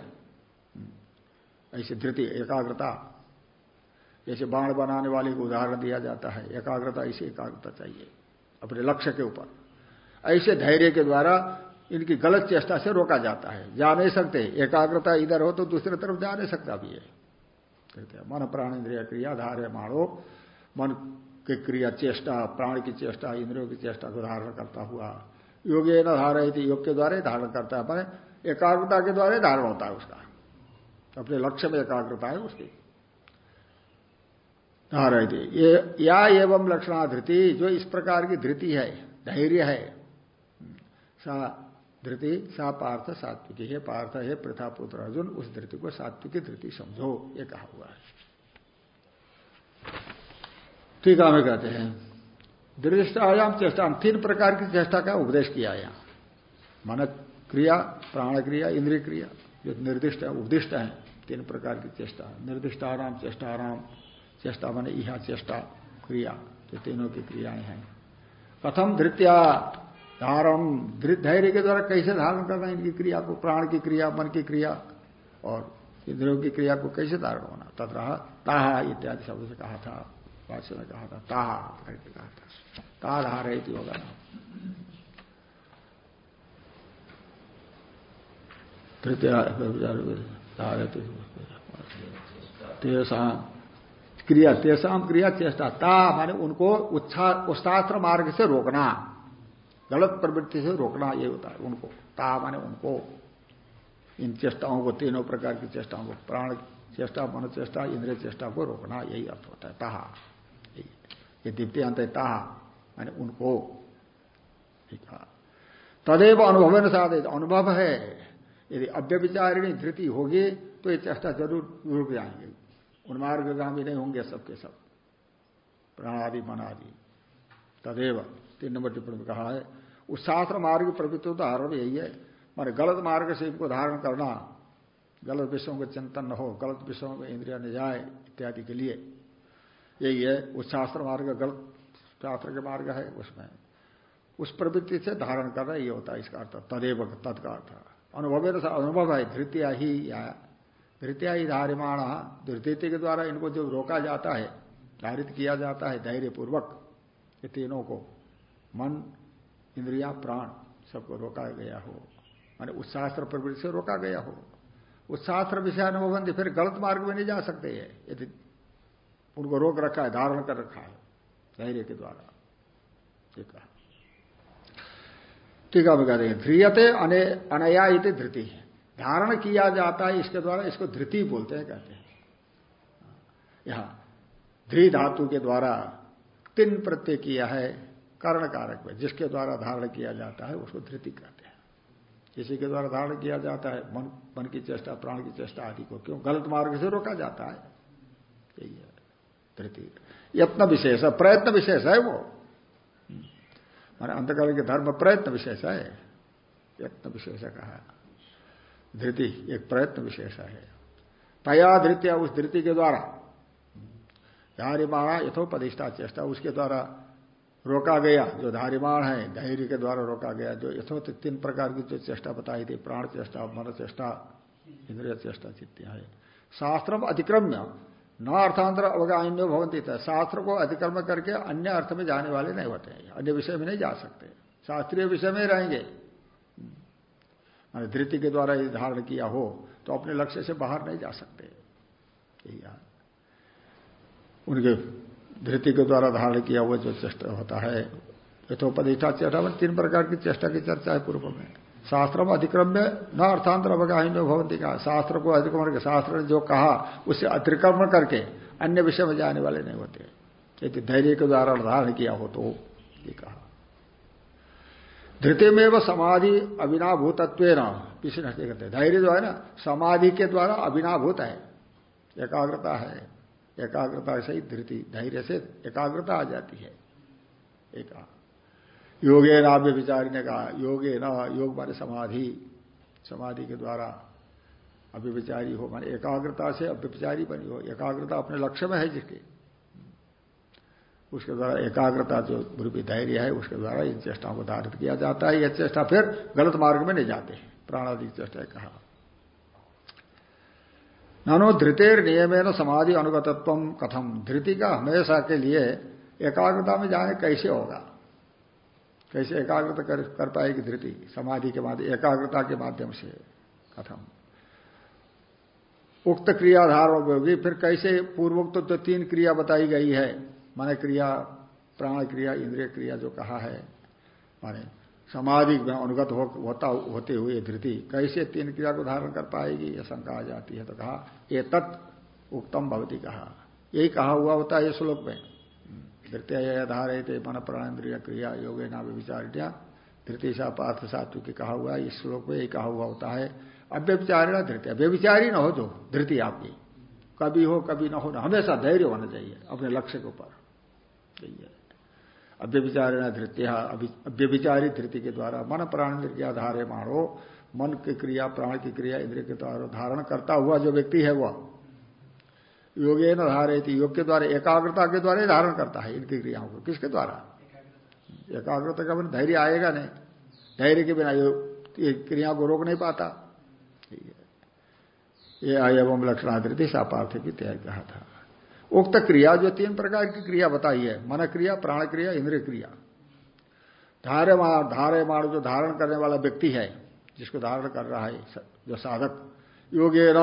ऐसी धृति, एकाग्रता, जैसे बाण बनाने वाले को उदाहरण दिया जाता है, एकाग्रता, ऐसी एकाग्रता चाहिए, अपने लक्ष्य के ऊपर। ऐसे धैर्य के द्वारा इनकी गलत चेष्टा से रोका जाता है। जा नहीं सकते, एकाग्रता इधर हो तो दूसरी तरफ़ जा नहीं सकता भी है। कहते हैं, मन प्राण इंद्रिय क्रिया धारे मारो मन की क्रिया चेष्टा, प्राण की चेष्टा, इंद्रियों की चेष्टा को धारण करता हुआ। योगी न धारा योग के द्वारा ही धारण करता है, मैंने एकाग्रता के द्वारा ही धारण होता है उसका। अपने लक्ष्य में एकाग्रता है उसकी। धारा ये, या एवं लक्षणाधृति जो इस प्रकार की धृति है, धैर्य है धृति, सा पार्थ सात्विकी है। पार्थ है प्रथा पुत्र अर्जुन, उस धृति को सात्विकी धृति समझो, ये कहा हुआ है। ठीक है कहते हैं। दृष्टायाम चेष्टा तीन प्रकार की चेष्टा का उपदेश किया यहाँ। मन क्रिया, प्राण क्रिया, इंद्रिय क्रिया, जो निर्दिष्ट है, उपदिष्ट है, तीन प्रकार की चेष्टा। निर्दिष्टाराम, चेष्टाराम, चेष्टा माने यह चेष्टा, क्रिया, जो तीनों की क्रियाएँ हैं। कथम धृत्या धारण धैर्य के द्वारा कैसे धारण करना इनकी क्रिया को? प्राण की क्रिया, मन की क्रिया और इंद्रियों की क्रिया को कैसे धारण होना? तथा ताहा इत्यादि शब्द से कहा था, भाष्य में कहा था, ताहा करके कहा था। ता धार होगा तृतीय क्रिया, तेसाम क्रिया, चेष्टा। ता माने उनको उत्सास्त्र मार्ग से रोकना। गलत प्रवृत्ति से रोकना ये होता है उनको। ता माने उनको। इन चेष्टाओं को, तीनों प्रकार की चेष्टाओं को, प्राण चेष्टा, मन चेष्टा, इंद्रिय चेष्टा को रोकना यही अर्थ होता है। ताहा। ये द्वितीय अंत है, ताहा। माने उनको। तदेव अनुभव न साधे अनुभव है। यदि अव्यविचारिणी धृति होगी तो ये चेष्टा ज़रूर रुक जाएँगे उन्मार्गामी नहीं होंगे सबके सब। प्राणादि, मनादि। तदेव। तीन नंबर टिप्पणी में कहा है उस शास्त्र मार्ग प्रवृत्ति उदाहरण यही है। माने गलत मार्ग से इनको धारण करना, गलत विषयों का चिंतन न हो, गलत विषयों में इंद्रिया न जाए इत्यादि के लिए। यही है, उस शास्त्र मार्ग, गलत शास्त्र के मार्ग है उसमें। उस प्रवृत्ति से धारण करना ये होता है, इसका अर्थ तदेव तत्का अर्थ अनुभव अनुभव है, धृतिया ही या, धृतिया ही धारिमाण। धृति के द्वारा इनको जो रोका जाता है, धारित किया जाता है, धैर्यपूर्वक, ये तीनों को। मन इंद्रिया, प्राण सबको रोका गया हो। माने उस शास्त्र प्रवृत्ति से रोका गया हो। उस शास्त्र विषय अनुभव फिर गलत मार्ग में नहीं जा सकते है। यदि उनको रोक रखा है, धारण कर रखा है, धैर्य के द्वारा। ठीक है। टीका में कहते हैं, ध्रियते अनया इति धृति धारण किया जाता है इसके द्वारा, इसको धृति बोलते हैं, कहते हैं। यहाँ, ध्री धातु के द्वारा तीन प्रत्यय किया है। कर्ण कारक में जिसके द्वारा धारण किया जाता है, उसको धृति कहते हैं। किसी के द्वारा धारण किया जाता है, मन मन की चेष्टा, प्राण की चेष्टा आदि को क्यों? गलत मार्ग से रोका जाता है। यही है धृति। यत्न विशेष है, प्रयत्न विशेष है वो। मान अंतकाल के धर्म प्रयत्न विशेष है। यत्न विशेष कहा। धृति एक प्रयत्न विशेष है। तया धृत्या उस धृति के द्वारा। धारिमाणा यथोपदिष्टा चेष्टा, उसके द्वारा रोका गया, जो धारिमाण है, धैर्य के द्वारा रोका गया, जो यथोत तीन प्रकार की जो चेष्टा बताई थी, प्राण चेष्टा मन चेष्टा, इंद्रिय चेष्टा चित्तियाँ है। शास्त्र अतिक्रम्य, न अर्थांतर अवगान्य भवंती था शास्त्र को अतिक्रम करके अन्य अर्थ में जाने वाले नहीं होते हैं, अन्य विषय में नहीं जा सकते। शास्त्रीय विषय में रहेंगे। धृति के द्वारा यदि धारण किया हो तो अपने लक्ष्य से बाहर नहीं जा सकते। यही उनके धृति के द्वारा धारण किया हुआ जो चेष्टा होता है यथोपदिष्ठा चेष्टा में तीन प्रकार की चेष्टा की चर्चा है पूर्व में। शास्त्र में अधिक्रम में न अर्थांतर अवगाही में भवंती का। शास्त्र को अतिक्रमण के शास्त्र ने जो कहा उससे अतिक्रमण करके अन्य विषय में जाने वाले नहीं होते। यदि धैर्य के द्वारा धारण किया हो तो ये कहा। धृति में वह समाधि अविनाभूतत्व न हटे कहते धैर्य जो है ना, समाधि के द्वारा अविनाभूत है। एकाग्रता है। एकाग्रता से ही धृति, धैर्य से एकाग्रता आ जाती है। एक योगे नाव्य विचारी ने कहा योगे न योग माने समाधि समाधि के द्वारा अव्यविचारी हो, माने एकाग्रता से अव्यविचारी बनी हो। एकाग्रता अपने लक्ष्य में है जिसके। उसके द्वारा एकाग्रता जो रूपी धैर्य है, उसके द्वारा इन चेष्टाओं को धारित किया जाता है। यह चेष्टा फिर गलत मार्ग में नहीं जाते प्राणादि चेष्टा कहा। नानो धृतेर नियम समाधि अनुगतत्व कथम धृति का हमेशा के लिए एकाग्रता में जाने कैसे होगा? कैसे एकाग्रता कर, कर पाएगी धृति? समाधि के माध्यम एकाग्रता के माध्यम से कथम उक्त क्रियाधार होगी फिर कैसे पूर्वोक्त तो तीन क्रिया बताई गई है। माने क्रिया प्राण क्रिया इंद्रिय क्रिया जो कहा है। माने समाधि में अनुगत हो, होता होते हुए धृति कैसे तीन क्रिया को धारण कर पाएगी? यह शंका आ जाती है। तो कहा ये तत् उक्तम भवती कहा। यही कहा हुआ होता है इस श्लोक में। धृत्य धारे थे मन प्राणेन्द्रिय क्रिया योगे ना विचार धृति सा पार्थ सात्व की कहा हुआ इस श्लोक में यही कहा हुआ होता है। अव्यविचारिणा धृत्य। व्यविचारी न हो जो धृति आपकी। कभी हो कभी ना हो ना हमेशा धैर्य होना चाहिए अपने लक्ष्य के ऊपर। अव्यविचारिणा धृत्या अव्यविचारी धृति के द्वारा, मन प्राण क्रिया धारे मारो मन की क्रिया, प्राण की क्रिया इंद्रिय के द्वारा धारण करता हुआ जो व्यक्ति है वह। योगे न धारे थी योग के द्वारा, एकाग्रता के द्वारा ही धारण करता है इनकी क्रियाओं को। किसके द्वारा? एकाग्रता का बिना धैर्य आएगा नहीं। धैर्य के बिना क्रिया को रोक नहीं पाता। ये आयवम लक्षणाधृति सापार्थ की तय कहा था। उक्त क्रिया जो तीन प्रकार की क्रिया बताई है, मन क्रिया, प्राण क्रिया, इंद्रिय क्रिया। धारे मार धारे मार जो धारण करने वाला व्यक्ति है, जिसको धारण कर रहा है जो साधक योगे न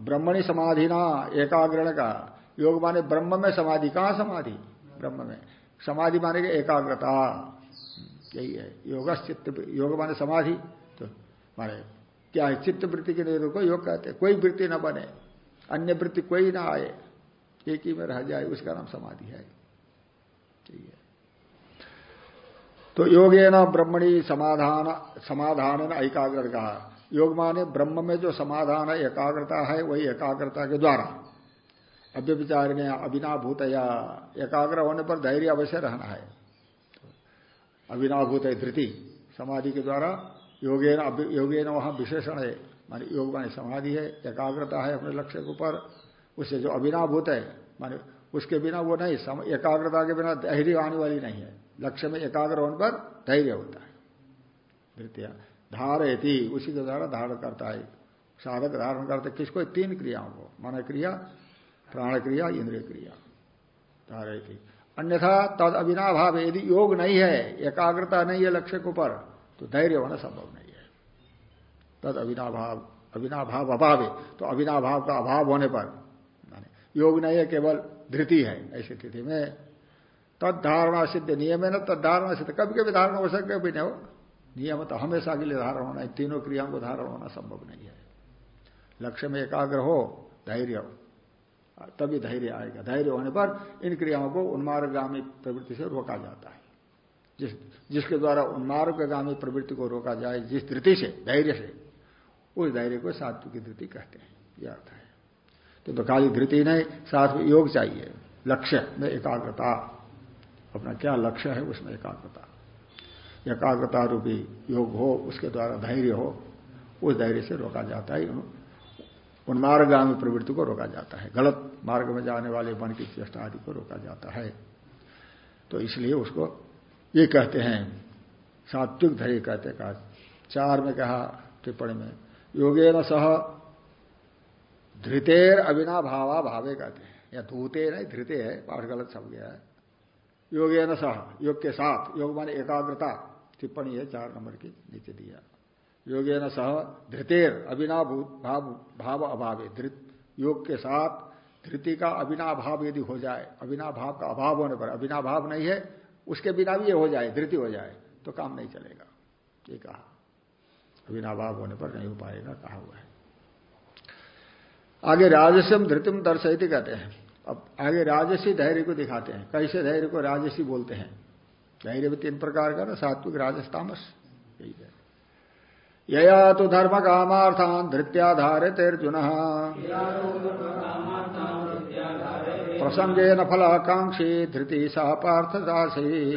ब्रह्मणी समाधि ना एकाग्रण का, योग माने ब्रह्म में समाधि, कहाँ समाधि? ब्रह्म में। समाधि माने के एकाग्रता। यही है। योग चित्त योग माने समाधि तो माने क्या है? चित्त वृत्ति के निरोध को योग कहते कोई वृत्ति न बने। अन्य वृत्ति कोई ना आए। एक ही में रह जाए, उसका नाम समाधि है। ठीक है। तो योगे न ब्रह्मणी समाधान समाधान एकाग्र कहा। योग माने ब्रह्म में जो समाधान है, एकाग्रता है, वही एकाग्रता के द्वारा। अव्यविचार ने अभिनाभूत या एकाग्र होने पर धैर्य अवश्य रहना है। अविनाभूत है धृति, समाधि के द्वारा योगे योगे न वहाँ विशेषण है। माने योग माने समाधि है, एकाग्रता है अपने लक्ष्य के ऊपर। उससे जो अभिनाभूत है, माने उसके बिना वो नहीं, सम, एकाग्रता के बिना धैर्य आने वाली नहीं है। लक्ष्य में एकाग्र होने पर धैर्य होता है। द्वितीय, धारयती, उसी के द्वारा धारण करता है। साधक धारण करते, किसको? तीन क्रियाओं को, मन क्रिया, प्राण क्रिया, इंद्रिय क्रिया। धारयती। अन्यथा तद अविनाभाव, यदि योग नहीं है, एकाग्रता नहीं है लक्ष्य के ऊपर तो धैर्य होना संभव नहीं है। तद अविनाभाव अविनाभाव अभाव तो अविनाभाव का अभाव होने पर योग नहीं है केवल धृति है, ऐसी स्थिति में तद धारणा सिद्ध, नियम है ना, तद धारणा सिद्ध। कभी कभी धारण हो सके कभी नहीं हो। नियम तो हमेशा के लिए धारण होना है, तीनों क्रियाओं को धारण होना संभव नहीं है। लक्ष्य में एकाग्र हो, धैर्य हो, तभी धैर्य आएगा। धैर्य होने पर इन क्रियाओं को उन्मार्गामी प्रवृत्ति से रोका जाता है। जिस, जिसके द्वारा उन्मार्गामी प्रवृत्ति को रोका जाए, जिस धृति से, धैर्य से, उस धैर्य को सात्विक धृति कहते हैं। यह अर्थ है। तो, तो खाली धृति नहीं साथ में योग चाहिए। लक्ष्य में एकाग्रता। अपना क्या लक्ष्य है उसमें एकाग्रता। एकाग्रता रूपी योग हो उसके द्वारा धैर्य हो उस धैर्य से रोका जाता है। उन्मार्गामी प्रवृत्ति को रोका जाता है। गलत मार्ग में जाने वाले मन की चेष्टा आदि को रोका जाता है। तो इसलिए उसको ये कहते हैं सात्विक धैर्य कहते कहा चार में कहा टिप्पणी में योगे न सह धृतेर अविना भावा भावे कहते हैं। या धूते नहीं, धृते है, पाठ गलत सब गया है। योगे न सह, योग के साथ, योग माने एकाग्रता, टिप्पणी है चार नंबर की, नीचे दिया। योगे न सह, धृतेर अविनाभूत भाव भाव अभाव, धृत, योग के साथ, धृति का अविनाभाव यदि हो जाए, अविनाभाव का अभाव होने पर, अविनाभाव नहीं है, उसके बिना भी ये हो जाए, धृति हो जाए तो काम नहीं चलेगा। ये कहा। अविनाभाव होने पर नहीं हो पाएगा, कहा हुआ है। आगे राजस्व धृतिम दर्शयती कहते हैं। अब आगे राजसी धैर्य को दिखाते हैं। कैसे धैर्य को राजसी बोलते हैं? धैर्य भी तीन प्रकार का ना, सात्विक, राजस, तामस। यही है। यया तो धर्म कामार्थान धृत्याधारे तेर्जुन प्रसंगे न फलाकांक्षी धृति सा पार्थ दासी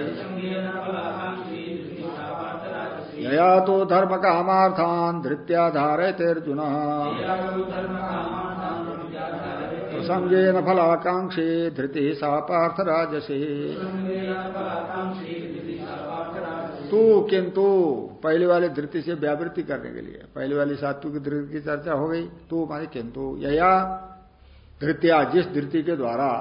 यया तो धर्म कामार्थान धृत्याधारे तेर्जुन प्रसंगे न फलाकांक्षी धृति सा पार्थ राजसी। तू किंतु पहले वाले धृति से व्यावृत्ति करने के लिए, पहले वाली सात्विक धृति की चर्चा हो गई, तू माने किंतु, यया धृत्या जिस धृति के द्वारा।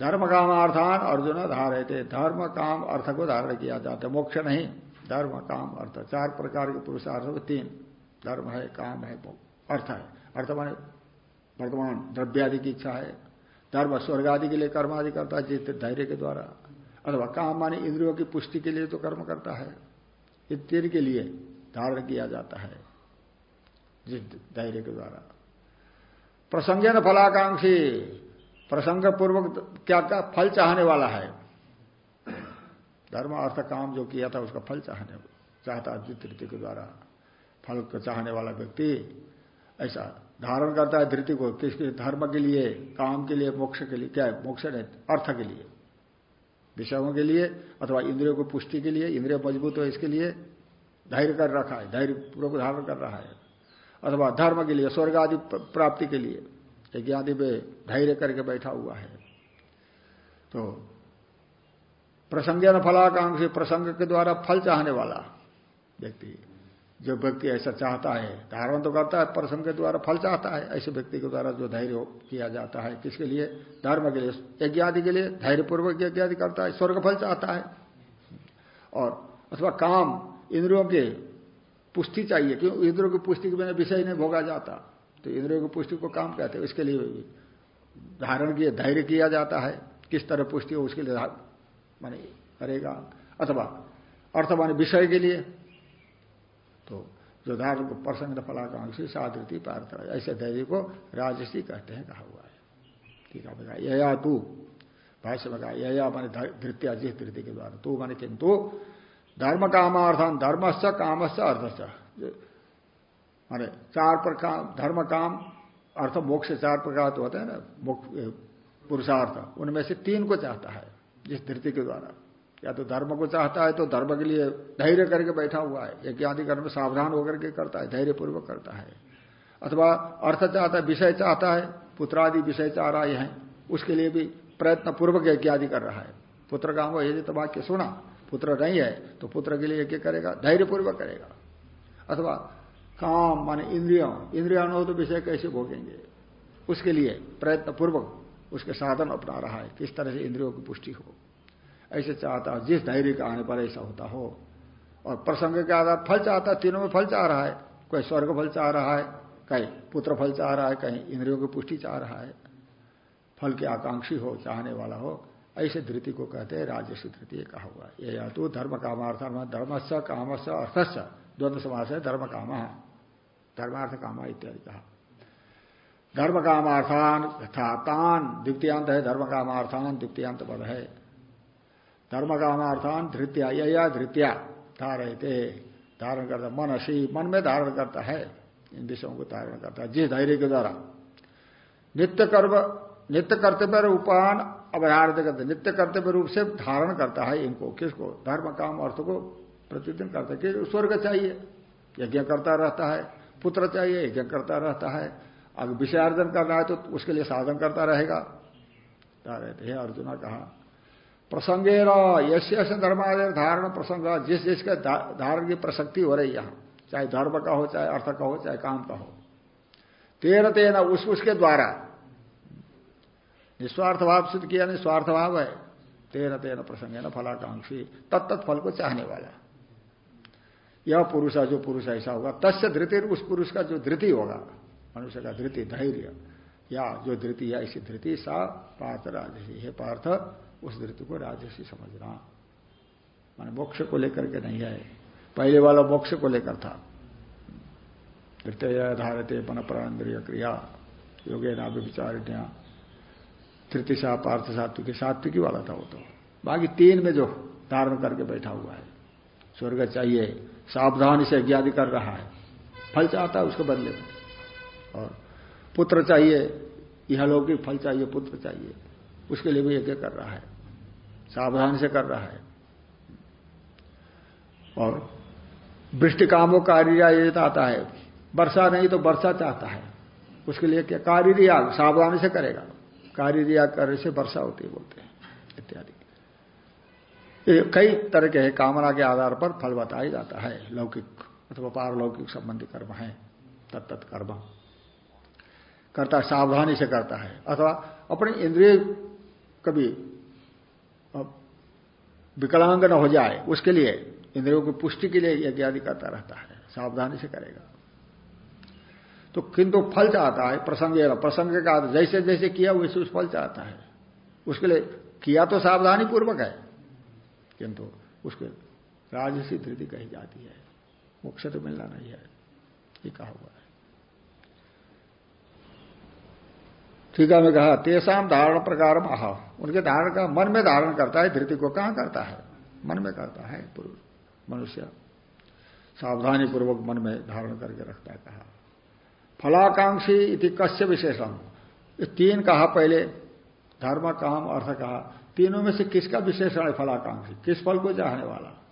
धर्म कामार्थान अर्जुन धारे थे, धर्म काम अर्थ को धारण किया जाता मोक्ष नहीं, धर्म काम अर्थ, चार प्रकार के पुरुषार्थ तीन धर्म है, काम है, अर्थ है। अर्थ माने वर्तमान द्रव्यादि की इच्छा है। धर्म स्वर्ग आदि के लिए कर्म आदि करता है जिस धैर्य के द्वारा। अथवा काम माने इंद्रियों की पुष्टि के लिए तो कर्म करता है। इत्यादि के लिए धारण किया जाता है, जिस धैर्य के द्वारा। प्रसंग न फलाकांक्षी प्रसंग पूर्वक क्या क्या फल चाहने वाला है? धर्म अर्थ काम जो किया था, उसका फल चाहने, चाहता धृति के द्वारा फल को चाहने वाला व्यक्ति, ऐसा धारण करता है धृति को, किसके, धर्म के लिए, काम के लिए, मोक्ष के लिए, क्या है? मोक्ष नहीं, अर्थ के लिए। विषयों के लिए, अथवा इंद्रियों को पुष्टि के लिए, इंद्रिय मज़बूत हो इसके लिए धैर्य कर रखा है, धैर्य पूर्वक धारण कर रहा है। अथवा धर्म के लिए, स्वर्ग आदि प्राप्ति के लिए एक आदि में धैर्य करके बैठा हुआ है। तो प्रसंग न फलाकांक्षी, प्रसंग के द्वारा फल चाहने वाला व्यक्ति जो व्यक्ति ऐसा चाहता है, धारण तो करता है, प्रसंग के द्वारा फल चाहता है, ऐसे व्यक्ति के द्वारा जो धैर्य किया जाता है, किसके लिए? धर्म के लिए, यज्ञ आदि के लिए धैर्यपूर्वक यज्ञ आदि करता है, स्वर्ग फल चाहता है। और अथवा काम, इंद्रियों के पुष्टि चाहिए, क्यों? इंद्रियों की पुष्टि के बिना विषय नहीं भोगा जाता। तो इंद्रियों की पुष्टि को काम कहते हैं, इसके लिए धारण किए धैर्य किया जाता है, किस तरह पुष्टि हो उसके लिए माने करेगा। अथवा अर्थ माने विषय के लिए को प्रसंग फलाकांक्षी साधृति पार्थ ऐसे धैर्य को राजसी कहते हैं, कहा हुआ है। ठीक है बताया यया तू, भाष्य में कहा, यया माने धृत्या, जिस धृति के द्वारा। तू माने किंतु, धर्म कामार्थान धर्मश्च कामश्च अर्थश्च माने चार प्रकार, धर्म, काम, अर्थ, मोक्ष, चार प्रकार तो होते हैं ना पुरुषार्थ। उनमें से तीन को चाहता है, जिस धृति के द्वारा। या तो धर्म को चाहता है तो धर्म के लिए धैर्य करके बैठा हुआ है। यज्ञ आदि कर्म सावधान होकर के करता है धैर्य पूर्वक करता है। अथवा अर्थ चाहता है, विषय चाहता है, पुत्रादि विषय चाह रहा है, उसके लिए भी प्रयत्न पूर्वक यज्ञ आदि कर रहा है। पुत्र का वो यदि तो वाक्य सुना, पुत्र नहीं है तो पुत्र के लिए यज्ञ करेगा धैर्य पूर्वक करेगा। अथवा काम माने इंद्रियों इंद्रिया हो तो विषय कैसे भोगेंगे? उसके लिए प्रयत्न पूर्वक उसके साधन अपना रहा है, किस तरह से इंद्रियों की पुष्टि हो। ऐसे चाहता है, जिस धैर्य का आने पर ऐसा होता हो। और प्रसंग के आधार फल चाहता तीनों में फल चाह रहा है। कोई स्वर्ग फल चाह रहा है, कहीं पुत्र फल चाह रहा है, कहीं इंद्रियों की पुष्टि चाह रहा है। फल के आकांक्षी हो, चाहने वाला हो, ऐसे धृति को कहते हैं राजस्व धृति कहा हुआ ये या तो धर्म कामार्थ धर्मस्व कामस्व अर्थस्व द्वंद्व समास है, धर्म काम। धर्मार्थ काम इत्यादि कहा। धर्म कामार्थान था तान, द्वितीयांत है, धर्म कामार्थान द्वितीयांत पद है। धर्म कामार्थान धृत्या, या धृत्या धारते धारण करता मन अशी मन में धारण करता है। इन विषयों को धारण करता है। जिस धैर्य के द्वारा। नित्य कर्म, नित्य कर्तव्य रूपान अवधारण करते नित्य कर्तव्य रूप से धारण करता है इनको। किसको? धर्म, काम, अर्थ को प्रतिदिन करता है। स्वर्ग चाहिए, यज्ञ करता रहता है। पुत्र चाहिए, यज्ञ करता रहता है। अगर विषयार्जन करना है तो उसके लिए साधन करता रहेगा। रहते हैं अर्जुना, कहा प्रसंगे यश यश धर्मादय धारण प्रसंग, जिस जिसके धारण की प्रसक्ति हो रही यहाँ, चाहे धर्म का हो, चाहे अर्थ का हो, चाहे काम का हो। तेन तेन उस, उसके द्वारा। निस्वार्थ भाव सिद्ध किया नहीं स्वार्थ भाव है। तेन तेन प्रसंग है ना फलाकांक्षी तत्त फल को चाहने वाला। यह पुरुष है, जो पुरुष ऐसा होगा। तस्य धृति उस पुरुष का जो धृति होगा, मनुष्य का धृति, धैर्य। या जो धृति है ऐसी धृति सा राजसी है पार्थ उस धृति को राजसी समझना। मान मोक्ष को लेकर के नहीं है पहले वाला मोक्ष को लेकर था। तृतीय धारते मन प्राणंद्रिय क्रिया योगे नाभि विचारिण्या तृतीय सा पार्थ सात्विकी सात्विकी वाला था वो तो। बाकी तीन में जो धारण करके बैठा हुआ है। स्वर्ग चाहिए, सावधानी से अज्ञादी कर रहा है। फल चाहता है उसको बदले में। और पुत्र चाहिए यह लौकिक फल चाहिए, पुत्र चाहिए। उसके लिए भी यज्ञ कर रहा है। सावधानी से कर रहा है। और वृष्टि कामों कार्य आता है। वर्षा नहीं तो वर्षा चाहता है। उसके लिए क्या? कार्य रियाग सावधानी से करेगा। कार्य रियाग करने से वर्षा होती है बोलते हैं, इत्यादि। कई तरह के कामना के आधार पर फल बताया जाता है। लौकिक अथवा पारलौकिक संबंधी कर्म है तत्त कर्म। करता सावधानी से करता है। अथवा अपने इंद्रिय कभी विकलांग न हो जाए, उसके लिए इंद्रियों की पुष्टि के लिए यज्ञ आदि करता रहता है, सावधानी से करेगा। तो किंतु फल चाहता है, प्रसंग प्रसंग का जैसे जैसे किया, वैसे उस फल चाहता है। उसके लिए किया तो सावधानी पूर्वक है, किंतु उसके राजसी धृति कही जाती है। मोक्ष तो मिलना नहीं है, ये कहा हुआ है। ठीक है मैं कहा तेसाम धारण प्रकार आह उनके धारण का मन में धारण करता है, धृति को कहाँ करता है? मन में करता है पुरुष, मनुष्य। सावधानी पूर्वक मन में धारण करके रखता है, कहा। फलाकांक्षी इति कश्य विशेषण तीन कहा पहले, धर्म काम, अर्थ कहा। तीनों में से किसका विशेषण है फलाकांक्षी? किस फल को चाहने वाला?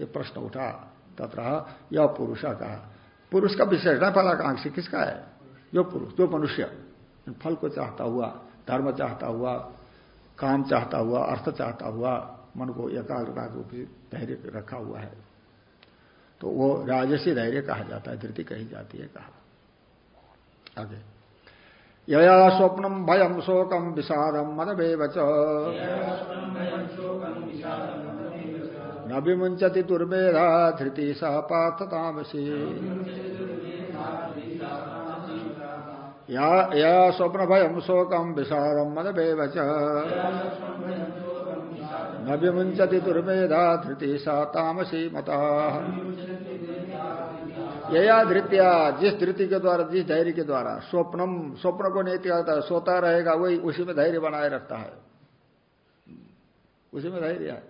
ये प्रश्न उठा तथा यह पुरुष कहा। पुरुष का विशेषण है फलाकांक्षी, किसका है? जो पुरुष, जो मनुष्य। फल को चाहता हुआ, धर्म चाहता हुआ काम चाहता हुआ, अर्थ चाहता हुआ, मन को एकाग्रता को भी धैर्य रखा हुआ है। तो वो राजसी धैर्य कहा जाता है, धृति कही जाती है कहा। आगे। यया स्वप्नम भयम शोकम विषादम मदवेवच न विमुंचति दुर्मेधा, धृति सह पार्थतामसी या स्वप्न भयम शोकम विषादम मदवेवच न विमुंचति दुर्मेधा धृति सा तामसी मता। यया धृत्या, जिस धृति के द्वारा, जिस धैर्य के द्वारा स्वप्नम स्वप्न को नहीं त्यागता, सोता रहेगा, वही उसी में धैर्य बनाए रखता है। उसी में धैर्य है।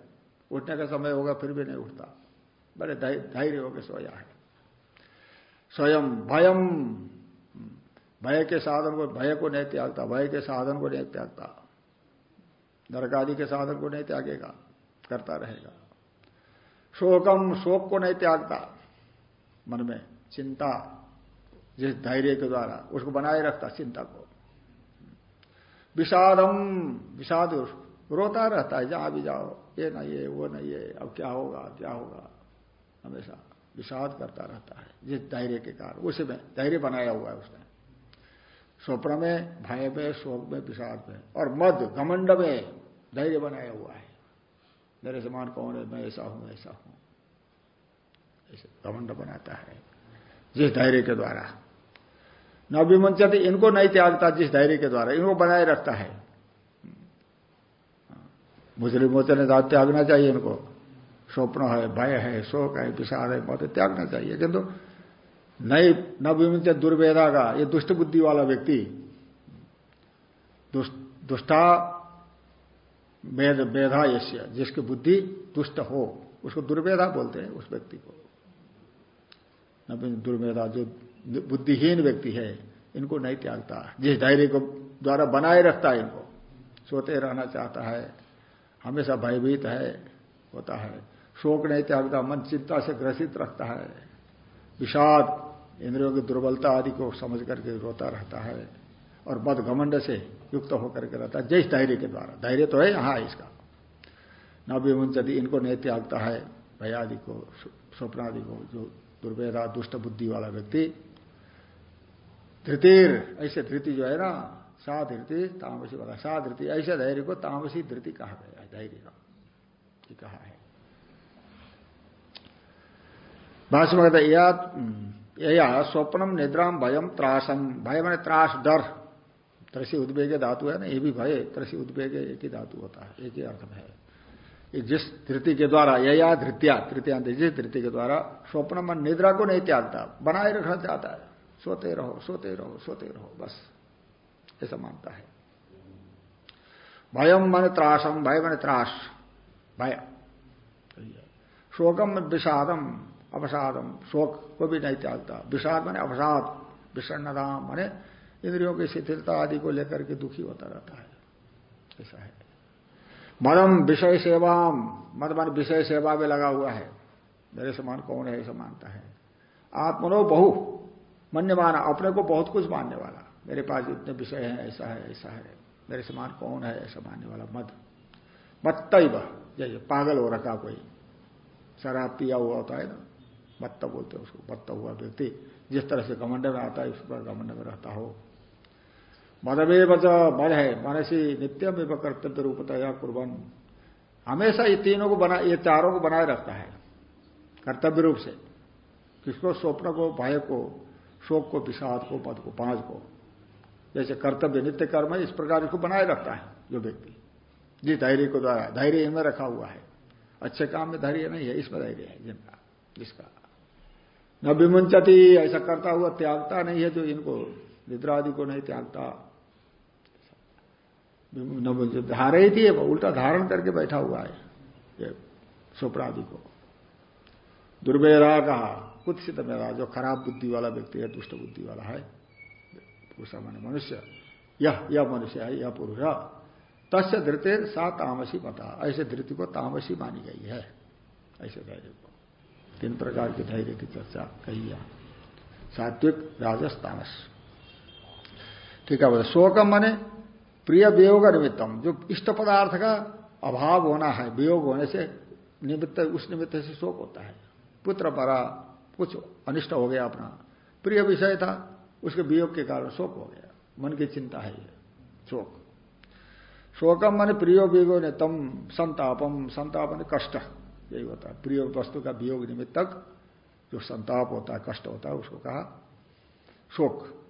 उठने का समय होगा, फिर भी नहीं उठता। बड़े धैर्य होकर सोया है। स्वयं भयम भय के साधन को, भय को नहीं त्यागता, भय के साधन को नहीं त्यागता। नरकादि के साधन को नहीं त्यागेगा, करता रहेगा। शोकम, शोक को नहीं त्यागता, मन में चिंता, जिस धैर्य के द्वारा, उसको बनाए रखता, चिंता को। विषादम, विषाद रोता रहता है, जहाँ भी जाओ, ये नहीं है, वो नहीं है, अब क्या होगा क्या होगा? हमेशा विषाद करता रहता है, जिस धैर्य के कारण, उसे में धैर्य बनाया हुआ है उसने। स्वप्न में भय में शोक में विषाद में और मद घमंड में धैर्य बनाया हुआ है। मेरे समान कौन है? मैं ऐसा हूँ ऐसा हूँ। ऐसे घमंड बनाता है, जिस धैर्य के द्वारा। न इनको नहीं त्यागता जिस धैर्य के द्वारा। इनको बनाए रखता है। मुस्लिम मोचे ने त्यागना चाहिए इनको। स्वप्न है, भय है, शोक है, विषाद है मत त्यागना चाहिए। किंतु नई न दुर्वेदा का ये दुष्ट बुद्धि वाला व्यक्ति, दुष्टा वेदा यश्य जिसकी बुद्धि दुष्ट हो, उसको दुर्वेदा बोलते हैं उस व्यक्ति को। दुर्मेधा जो बुद्धिहीन व्यक्ति है, इनको नहीं त्यागता। जिस धैर्य को द्वारा बनाए रखता है इनको, सोते रहना चाहता है, हमेशा भयभीत है, होता है। शोक नहीं त्यागता, मन चिंता से ग्रसित रखता है। विषाद इंद्रियों की दुर्बलता आदि को समझ करके रोता रहता है और मद घमंड से युक्त होकर के रहता है जैस धैर्य के द्वारा। धैर्य तो है, यहाँ इसका। न इनको नहीं त्यागता है, भयादि को, स्वप्नादि को, जो दुर्वेदा दुष्ट बुद्धि वाला व्यक्ति। धृतिर, ऐसे धृति जो है ना सा धृति तामसी वाला सा धृति ऐसे धैर्य को तामसी धृति कहा गया है, धैर्य का। कहा है। भाषण या स्वप्नम निद्राम भयम त्रासम भय मैंने त्रास, डर। त्रसी उद्वेग धातु है ना, ये भी भय, त्रसी उद्वेग एक ही धातु होता है, एक ही अर्थ है। जिस धृति के द्वारा, यया धृत्या तृतीयांत जिस धृति के द्वारा स्वप्न मन निद्रा को नहीं त्यागता, बनाए रखना चाहता है। सोते रहो सोते रहो सोते रहो, बस। ऐसा मानता है। भयम मन त्रासम भय मन त्रास। भय। शोकम विषादम अवसादम शोक को भी नहीं त्यागता। विषाद माने अवसाद विषण्णदाम माने इंद्रियों की शिथिलता आदि को लेकर के दुखी होता रहता है। ऐसा है। मदम विषय सेवाम, मद मन विषय सेवा में लगा हुआ है। मेरे समान कौन है, ऐसा मानता है। आत्मनो बहु मन्य माना अपने को बहुत कुछ मानने वाला। मेरे पास इतने विषय हैं, ऐसा है ऐसा है। मेरे समान कौन है, ऐसा मानने वाला मद। मत्त जैसे पागल हो रखा कोई। शराब पिया हुआ होता है ना। मत्त बोलते हैं उसको मत्त हुआ व्यक्ति। जिस तरह से घमंड में आता है, उस पर घमंड में रहता हो। मदवे बच मद है, मनसी नित्यम एवं कर्तव्य रूपतया कुर्बन हमेशा ये तीनों को बना, ये चारों को बनाए रखता है, कर्तव्य रूप से। किसको? स्वप्न को, भय को, शोक को, विषाद को, पद को, पाँच को। जैसे कर्तव्य, नित्य कर्म इस प्रकार इसको बनाए रखता है, जो व्यक्ति। जिस धैर्य को द्वारा। धैर्य इनमें रखा हुआ है। अच्छे काम में धैर्य नहीं है, इसमें धैर्य है, जिनका, जिसका। न विमुंचती ऐसा करता हुआ त्यागता नहीं है जो इनको निद्रा आदि को नहीं त्यागता। न धारे ही थी उल्टा धारण करके बैठा हुआ है, ये को। दुर्वेरा कहा कुत्सित मेरा, जो खराब बुद्धि वाला व्यक्ति है, दुष्ट बुद्धि वाला है पुरुष माने मनुष्य, यह यह मनुष्य है, यह पुरुष तस्य धृतिर सा तामसी पता ऐसे धृति को तामसी मानी गई है, ऐसे धैर्य को तीन प्रकार के धैर्य की चर्चा कही सात्विक राजस तामस ठीक है, बोले, शोकम मने प्रिय वियोग निमित्तम, जो इष्ट पदार्थ का अभाव होना है, वियोग होने से निमित्त, उस निमित्त से शोक होता है। पुत्र परा, कुछ अनिष्ट हो गया अपना। प्रिय विषय था, उसके वियोग के कारण शोक हो गया। मन की चिंता है ये, शोक। शोकम मन प्रियो वियोग ने तम संतापम, संताप ने कष्ट। यही होता है। प्रिय वस्तु का वियोग निमित्तक जो संताप होता है, कष्ट होता है, उसको कहा शोक।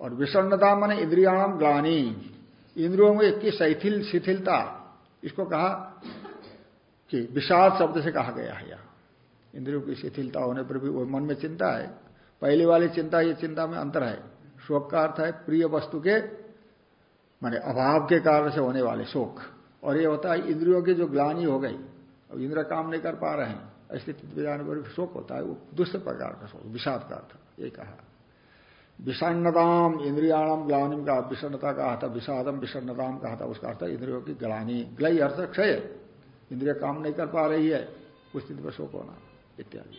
और विषणता मन इंद्रियाणाम ग्लानी। इंद्रियों में की शैथिल, शिथिलता, इसको कहा कि विषाद शब्द से कहा गया है यहाँ। इंद्रियों की शिथिलता होने पर भी वो मन में चिंता है। पहली वाली चिंता, ये चिंता में अंतर है। शोक का अर्थ है प्रिय वस्तु के, माने अभाव के कारण से होने वाले शोक। और ये होता है इंद्रियों की जो ग्लानी हो गई अब इंद्र काम नहीं कर पा रहे हैं। स्थिति जाने पर शोक होता है, वो दूसरे प्रकार का शोक, विषाद का अर्थ ये कहा। विषण्णताम इंद्रियाणाम ग्लानी का विषण्णता कहा था, विषादम विषण्णताम कहा था, उसका अर्थ इंद्रियों की ग्लानी, ग्लई अर्थ क्षय। इंद्रिय काम नहीं कर पा रही है, उस स्थिति पर शोक होना, इत्यादि।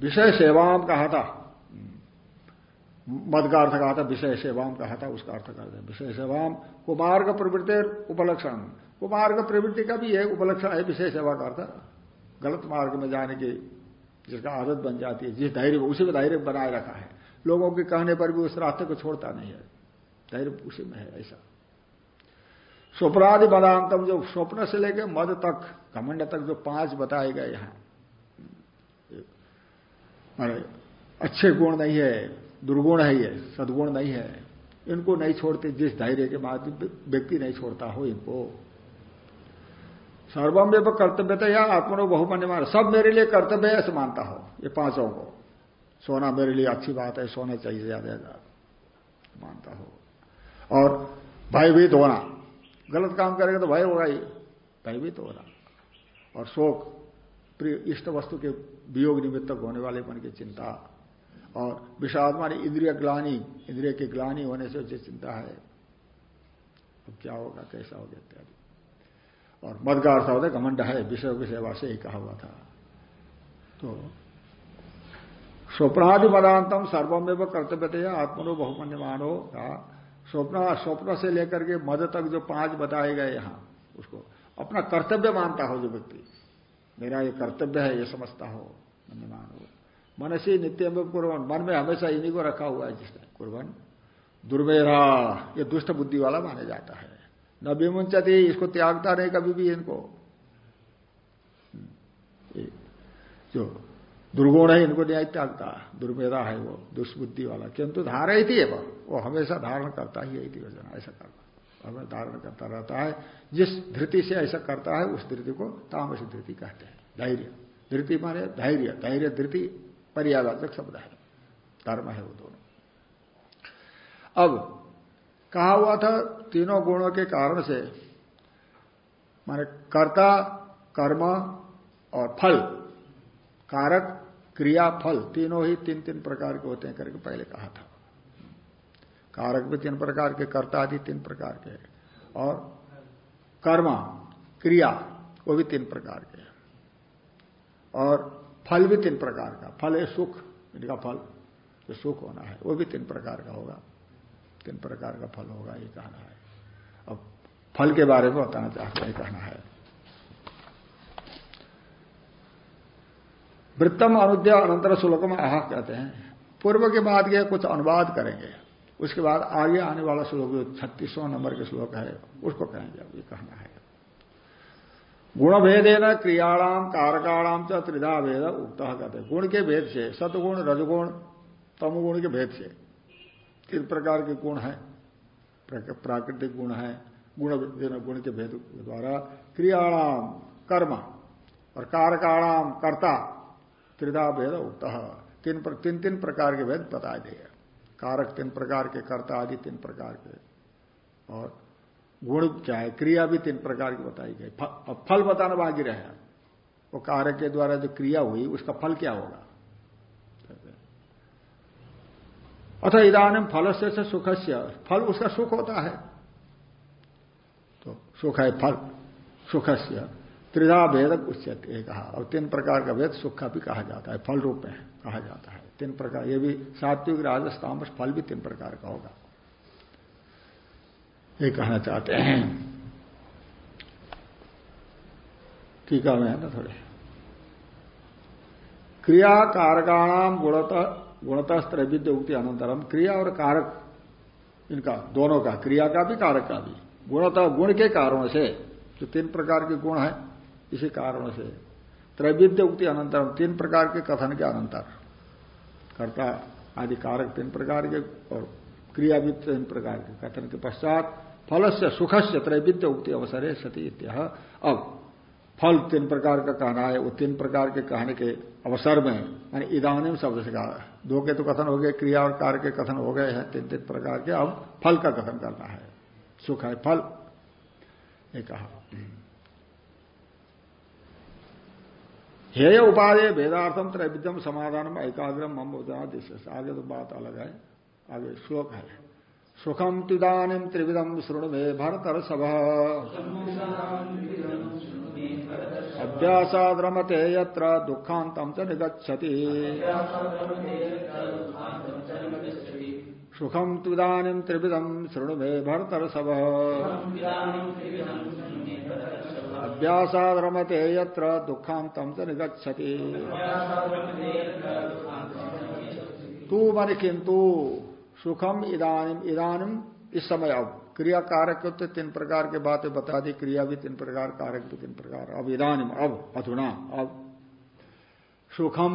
विषय सेवाम कहा था। मद का अर्थ कहा था, विषय सेवाम कहा था, उसका अर्थ करते विषय सेवाम, कुमार्ग प्रवृत्ति उपलक्षण। कुमार्ग प्रवृत्ति का भी है उपलक्षण है विषय सेवा का अर्थ गलत मार्ग में जाने की जिसका आदत बन जाती है, जिस धैर्य उसी में धैर्य बनाए रखा है। लोगों के कहने पर भी उस रास्ते को छोड़ता नहीं है। धैर्य उसी में है, ऐसा। स्वप्नादि बदांतम जो स्वप्न से लेकर मद तक, घमंड तक जो पाँच बताए गए यहाँ अच्छे गुण नहीं है, दुर्गुण है ये, सदगुण नहीं है। इनको नहीं छोड़ते, जिस धैर्य के माध्यम व्यक्ति नहीं छोड़ता हो इनको। सर्वम कर्तव्य या आत्मनो बहुमन्य मान सब मेरे लिए कर्तव्य ऐसे मानता हो। ये पाँचों को। सोना मेरे लिए अच्छी बात है, सोना चाहिए ज़्यादा ज़्यादा। मानता हो। और भयभीत होना। गलत काम करेगा तो भय होगा ही। भयभीत होना। और शोक, प्रिय, इष्ट वस्तु के वियोग निमित्त होने वाले मन की चिंता। और विषाद मानी इंद्रिय ग्लानी। इंद्रिय की ग्लानी होने से जो चिंता है। अब क्या होगा, कैसा होगा इत्यादि। और मद का अर्थ होता है घमंड है, विषय की सेवा से ही कहा हुआ था। तो स्वप्नादि मदांतम सर्वमेव कर्तव्य आत्मनो बहुमन्य मानो कहा स्वप्न स्वप्न से लेकर के मद तक जो पाँच बताए गए यहाँ, उसको अपना कर्तव्य मानता हो जो व्यक्ति। मेरा ये कर्तव्य है, ये समझता हो, मन्यमान। हो मन से नित्य कुर्बन मन में हमेशा इन्हीं को रखा हुआ है जिसने। कुर्बन दुर्वेरा ये दुष्ट बुद्धि वाला माना जाता है। न विमुंचती इसको त्यागता नहीं कभी भी इनको। जो दुर्गुण है, इनको न्याय त्यागता, दुर्मेधा है वो, दुष्बुद्धि वाला। किंतु धारा ही थी वो हमेशा धारण करता ही यही थी ऐसा करता हमें धारण करता रहता है, जिस धृति से ऐसा करता है, उस धृति को तामस धृति कहते हैं, धैर्य। धृति माने धैर्य धैर्य धृति, पर्यावाचक शब्द है, धर्म है वो दोनों। अब कहा हुआ था तीनों गुणों के कारण से, माने कर्ता, कर्म और फल, कारक, क्रिया, फल, तीनों ही तीन तीन प्रकार के होते हैं करके पहले कहा था। कारक भी तीन प्रकार के, कर्ता आदि तीन प्रकार के और कर्म, क्रिया, वो भी तीन प्रकार के और फल भी तीन प्रकार का, फल है सुख, इनका फल, जो सुख होना है, वो भी तीन प्रकार का होगा। तीन प्रकार का फल होगा, ये कहना है। अब फल के बारे में बताना चाहते हैं कहना है। वृत्तम अनुद्या अनंतर श्लोकम आह कहते हैं। पूर्व के बाद के कुछ अनुवाद करेंगे। उसके बाद आगे आने वाला श्लोक जो छत्तीसवां नंबर के श्लोक है, उसको कहेंगे, अब ये कहना है। गुण भेदे न क्रियाणाम कारकाणाम च त्रिधा भेद उक्त कहते हैं। गुण के भेद से, सतगुण, रजगुण, तमगुण के भेद से। तीन प्रकार के गुण हैं? प्राकृतिक गुण है, गुण गुण के भेद द्वारा क्रियाणाम, कर्म, और कारकाणाम, कर्ता, त्रिधा भेद उक्त। तीन तीन तीन प्रकार के भेद बताए गए कारक तीन प्रकार के, कर्ता आदि तीन प्रकार के, और गुण क्या है क्रिया भी तीन प्रकार की बताई गई फल बताना बाकी रहे वो कारक के द्वारा जो क्रिया हुई, उसका फल क्या होगा? अथा इधान फल से सुख से फल उसका सुख होता है। तो सुख है फल सुख से त्रिधा भेद उच्चते कहा। और तीन प्रकार का भेद सुख का भी कहा जाता है, फल रूप में कहा जाता है। तीन प्रकार, ये भी सात्विक, राजस, तामस, फल भी तीन प्रकार का होगा। ये कहना चाहते हैं। टीका में है ना थोड़े। क्रिया कारकाणाम गुणता गुणता त्रैविध्य उक्ति अनंतरम क्रिया और कारक, इनका, दोनों का, क्रिया का भी, कारक का भी। गुणता गुण के कारणों से, जो तीन प्रकार के गुण है, इसी कारणों से। त्रैविद्य उक्ति अनंतरम तीन प्रकार के कथन के अनंतर कर्ता आदि कारक तीन प्रकार के और क्रिया भी तीन प्रकार के कथन के पश्चात फल से सुख से त्रैविध्य उक्ति अवसर है सती इत्या अब फल तीन प्रकार का कहना है, वो तीन प्रकार के कहने के अवसर में, यानी इदानिम शब्द से कहा। दो के तो कथन हो गए, क्रिया और कार्य के कथन हो गए हैं, तीन तीन प्रकार के। अब फल का कथन करना है। सुख है फल, ये कहा। हेय उपाधि भेदार्थम त्रैविध्यम समाधान एकाग्रम मम उदादिश आगे तो बात अलग है, आगे श्लोक है। सुखम तुदानिम त्रिविधम श्रृणु मे भरतर सभ अभ्यासाद रमते यत्र दुखांतम निगछति सुखम तुदानिम त्रिविधम शृणु मे भरतर सभ अभ्यासाद रमते यत्र दुखांतम निगछति तू मन किंतु सुखम इदानिम इदानिम इस समय अब क्रिया कारक तो तीन प्रकार के बातें बता दी, क्रिया भी तीन प्रकार, कारक भी तीन प्रकार। अब इदानिम अब, अधुना, अब। सुखम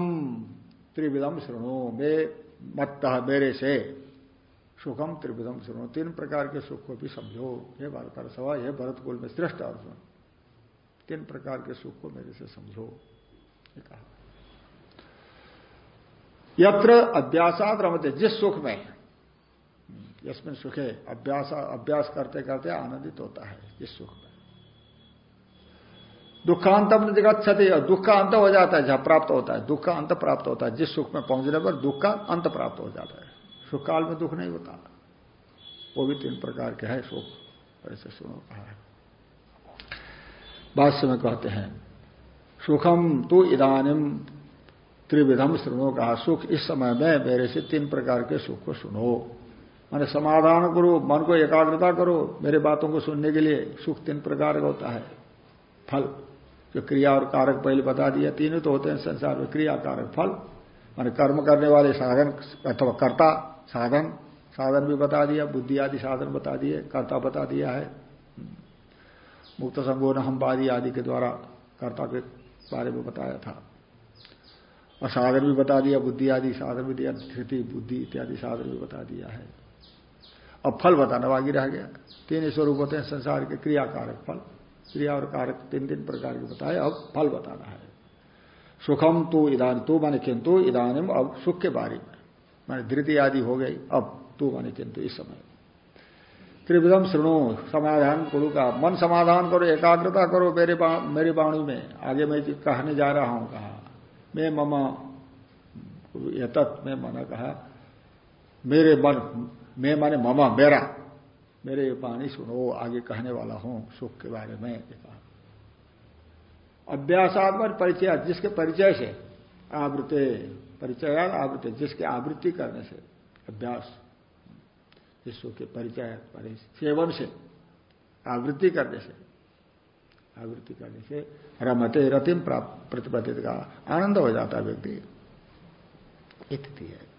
त्रिविधम श्रृणु मे मत मेरे से। सुखम त्रिविधम श्रृणु तीन प्रकार के सुख को भी समझो। ये भारत सभा ये भरत कुल में श्रेष्ठ अर्जुन, तीन प्रकार के सुख को मेरे से समझो। कहा। यत्र अभ्यासात रमते, जिस सुख में जिसमें सुख है अभ्यास अभ्यास करते करते आनंदित होता है जिस सुख। में दुखांतम क्षति दुख का अंत हो जाता है, जहाँ प्राप्त होता है, दुख का अंत प्राप्त होता है। जिस सुख में पहुँचने पर दुख का अंत प्राप्त हो जाता है। सुख काल में दुख नहीं होता। वो भी तीन प्रकार के है, सुख, ऐसे सुनो कहा है। भाष्य में कहते हैं, सुखम तो इदानिम त्रिविधम श्रृणो कहा, सुख इस समय में मेरे से तीन प्रकार के सुख को सुनो। मैंने समाधान करो, मन को एकाग्रता करो, मेरे बातों को सुनने के लिए सुख तीन प्रकार का होता है। फल, जो क्रिया और कारक पहले बता दिया, तीनों तो होते हैं संसार में, क्रिया, कारक, फल। मैंने कर्म करने वाले साधन, अथवा कर्ता, साधन साधन भी बता दिया, बुद्धि आदि साधन बता दिए, कर्ता बता दिया है। मुक्त संगोन हमवादी आदि के द्वारा कर्ता के बारे में बताया था। और साधन भी बता दिया, बुद्धि आदि साधन भी दिया, धृति, बुद्धि इत्यादि साधन भी बता दिया है। अब फल बताना बाकी रह गया। तीन स्वरूप होते हैं संसार के क्रिया कारक फल। क्रिया और कारक तीन तीन प्रकार के बताए अब फल बताना है। सुखम तो इधान तू माने किंतु इधानिम अब सुख के बारे में। माने धृति आदि हो गई अब तू माने किंतु इस समय। त्रिविधम श्रृणु समाधान गुरु का। मन समाधान करो एकाग्रता करो मेरे बा, मेरी वाणी में। आगे मैं कहने जा रहा हूँ कहा मैं ममा यतत में मना कहा मेरे मन मैं माने ममा मेरा, मेरे ये पानी सुनो, आगे कहने वाला हूँ सुख के बारे में कहा अभ्यासात्मक परिचय, जिसके परिचय से आवृत्ति, परिचय आवृत्ति, जिसके आवृत्ति करने से अभ्यास जिस सुख के परिचय सेवन से आवृत्ति करने से, आवृत्ति करने से रमते रतिम प्रतिपदित का आनंद हो जाता व्यक्ति। स्थिति है।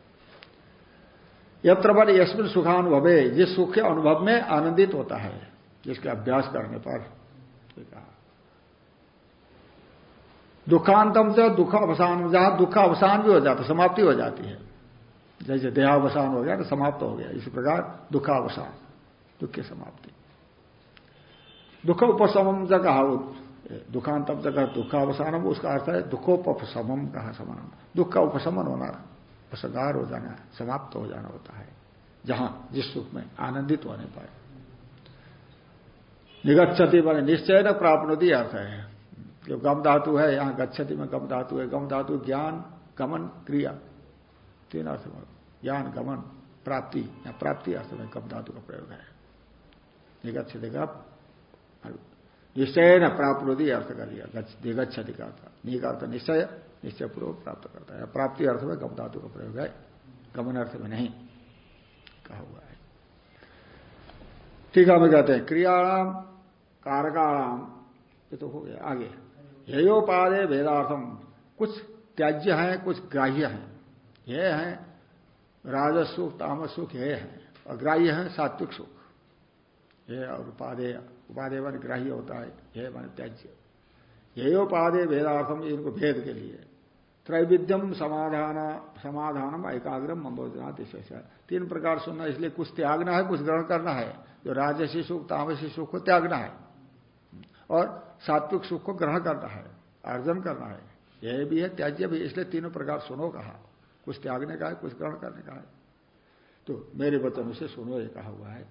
यत्र पर यशमिन सुखानुभव जिस सुख के अनुभव में आनंदित होता है, जिसके अभ्यास करने पर। कहा दुखांतम से दुख अवसान, जहाँ दुख अवसान भी हो जाता समाप्ति हो जाती है। जैसे देहावसान हो गया तो समाप्त हो गया। इसी प्रकार दुखावसान, दुख की समाप्ति। दुख उपशम जगह कहा दुखांतम जगह दुखावसानम, उसका अर्थ है दुखोपशमम कहा समान दुख का उपशमन होना। उपसंगार हो जाना, समाप्त हो जाना होता है, जहाँ जिस सुख में आनंदित होने पर। निगच्छति मान निश्चय न प्राप्त अर्थ है। जो गम धातु है, यहाँ गच्छति में गम धातु है। गम धातु ज्ञान, गमन, क्रिया। तीन अर्थ में ज्ञान, गमन, प्राप्ति, या प्राप्ति अर्थ में गम धातु का प्रयोग है। निगच्छति का निश्चय न प्राप्त अर्थ कर लिया निगच्छति का अर्थ। निश्चय निश्चय पूर्वक प्राप्त करता है। प्राप्ति अर्थ में गम धातु का प्रयोग है। गमन अर्थ में नहीं कहा हुआ है। ठीक है, हमें कहते हैं, क्रियाणाम, कारकाणाम, ये तो हो गया, आगे। हेयोपादे वेदार्थम, कुछ त्याज्य है, कुछ ग्राह्य है। ये है राजस सुख तामस सुख ये है। अग्राह्य है, सात्विक सुख। ये और उपादेय उपादेय मान ग्राह्य होता है, ये मान त्याज्य। ये वेदार्थम इनको भेद के लिए। त्रैविध्यम समाधान, समाधानम एकाग्रम मंबोधना तीन प्रकार सुनना, इसलिए कुछ त्यागना है, कुछ ग्रहण करना है। जो राजसी सुख, तामसी सुख को त्यागना है। और सात्विक सुख को ग्रहण करना है, अर्जन करना है। यह भी है, त्याज्य भी इसलिए तीनों प्रकार सुनो कहा। कुछ त्यागने का है, कुछ ग्रहण करने का है। तो मेरे वचन से सुनो, ये कहा हुआ है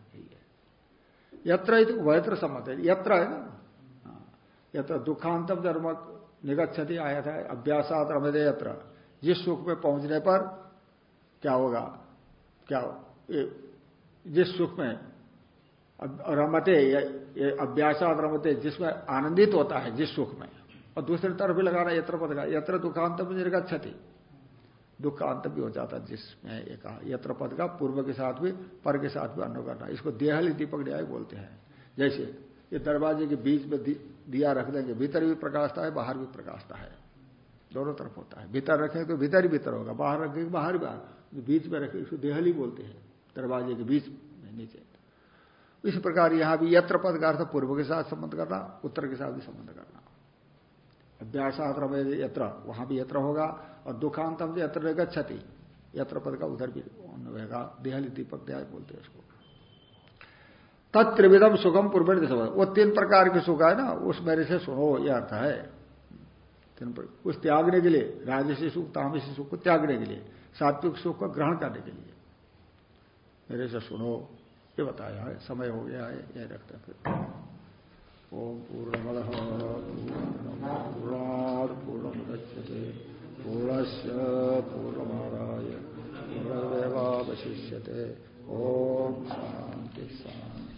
यत्र उभयत्र सम्मत। है यत्र है ना? हाँ। यत्र दुखांतम धर्म निगच्छति आया था अभ्यासात रमदे यत्र। जिस सुख में पहुँचने पर क्या होगा? क्या जिस सुख में रमते अभ्यासात रमते, जिसमें आनंदित होता है, जिस सुख में। और दूसरी तरफ़ भी लगाना, यत्र पद का, यत्र दुखांतम निर्गछति दुख का अंत भी हो जाता जिसमें ये कहा, यत्र पद का, पूर्व के साथ भी, पर के साथ भी अन्न करना। इसको देहली दीपक न्याय बोलते हैं। जैसे ये दरवाजे के बीच में दिया रख देंगे, भीतर भी प्रकाशता है, बाहर भी प्रकाशता है। दोनों तरफ़ होता है। भीतर रखें तो भीतर ही भीतर होगा, बाहर रखेंगे बाहर भी बाहर। बीच में रखें इसको देहली बोलते हैं, दरवाजे के बीच में, नीचे। इस प्रकार यहाँ भी यत्र पद का अर्थ पूर्व के साथ संबंध करना, उत्तर के साथ भी संबंध करना। अभ्यासात्र यत्र, वहाँ भी यत्र होगा, और दुखांतम यत्र गच्छति। यत्र पद का उधर भी रहेगा देहली दीपक दया बोलते हैं उसको। तत्त्रिविधम सुखम पूर्व वो तीन प्रकार के सुख है ना, उस मेरे से सुनो यह अर्थ है। उस त्यागने के लिए, राजसी सुख, तामसी सुख को त्यागने के लिए, सात्विक सुख को ग्रहण करने के लिए। मेरे से सुनो, ये बताया है, समय हो गया है यह रखते फिर। ओम पूर्णमुदच्यते पूर्णस्य पूर्णमादाय। पूर्णमेवावशिष्यते ओम शांति शांति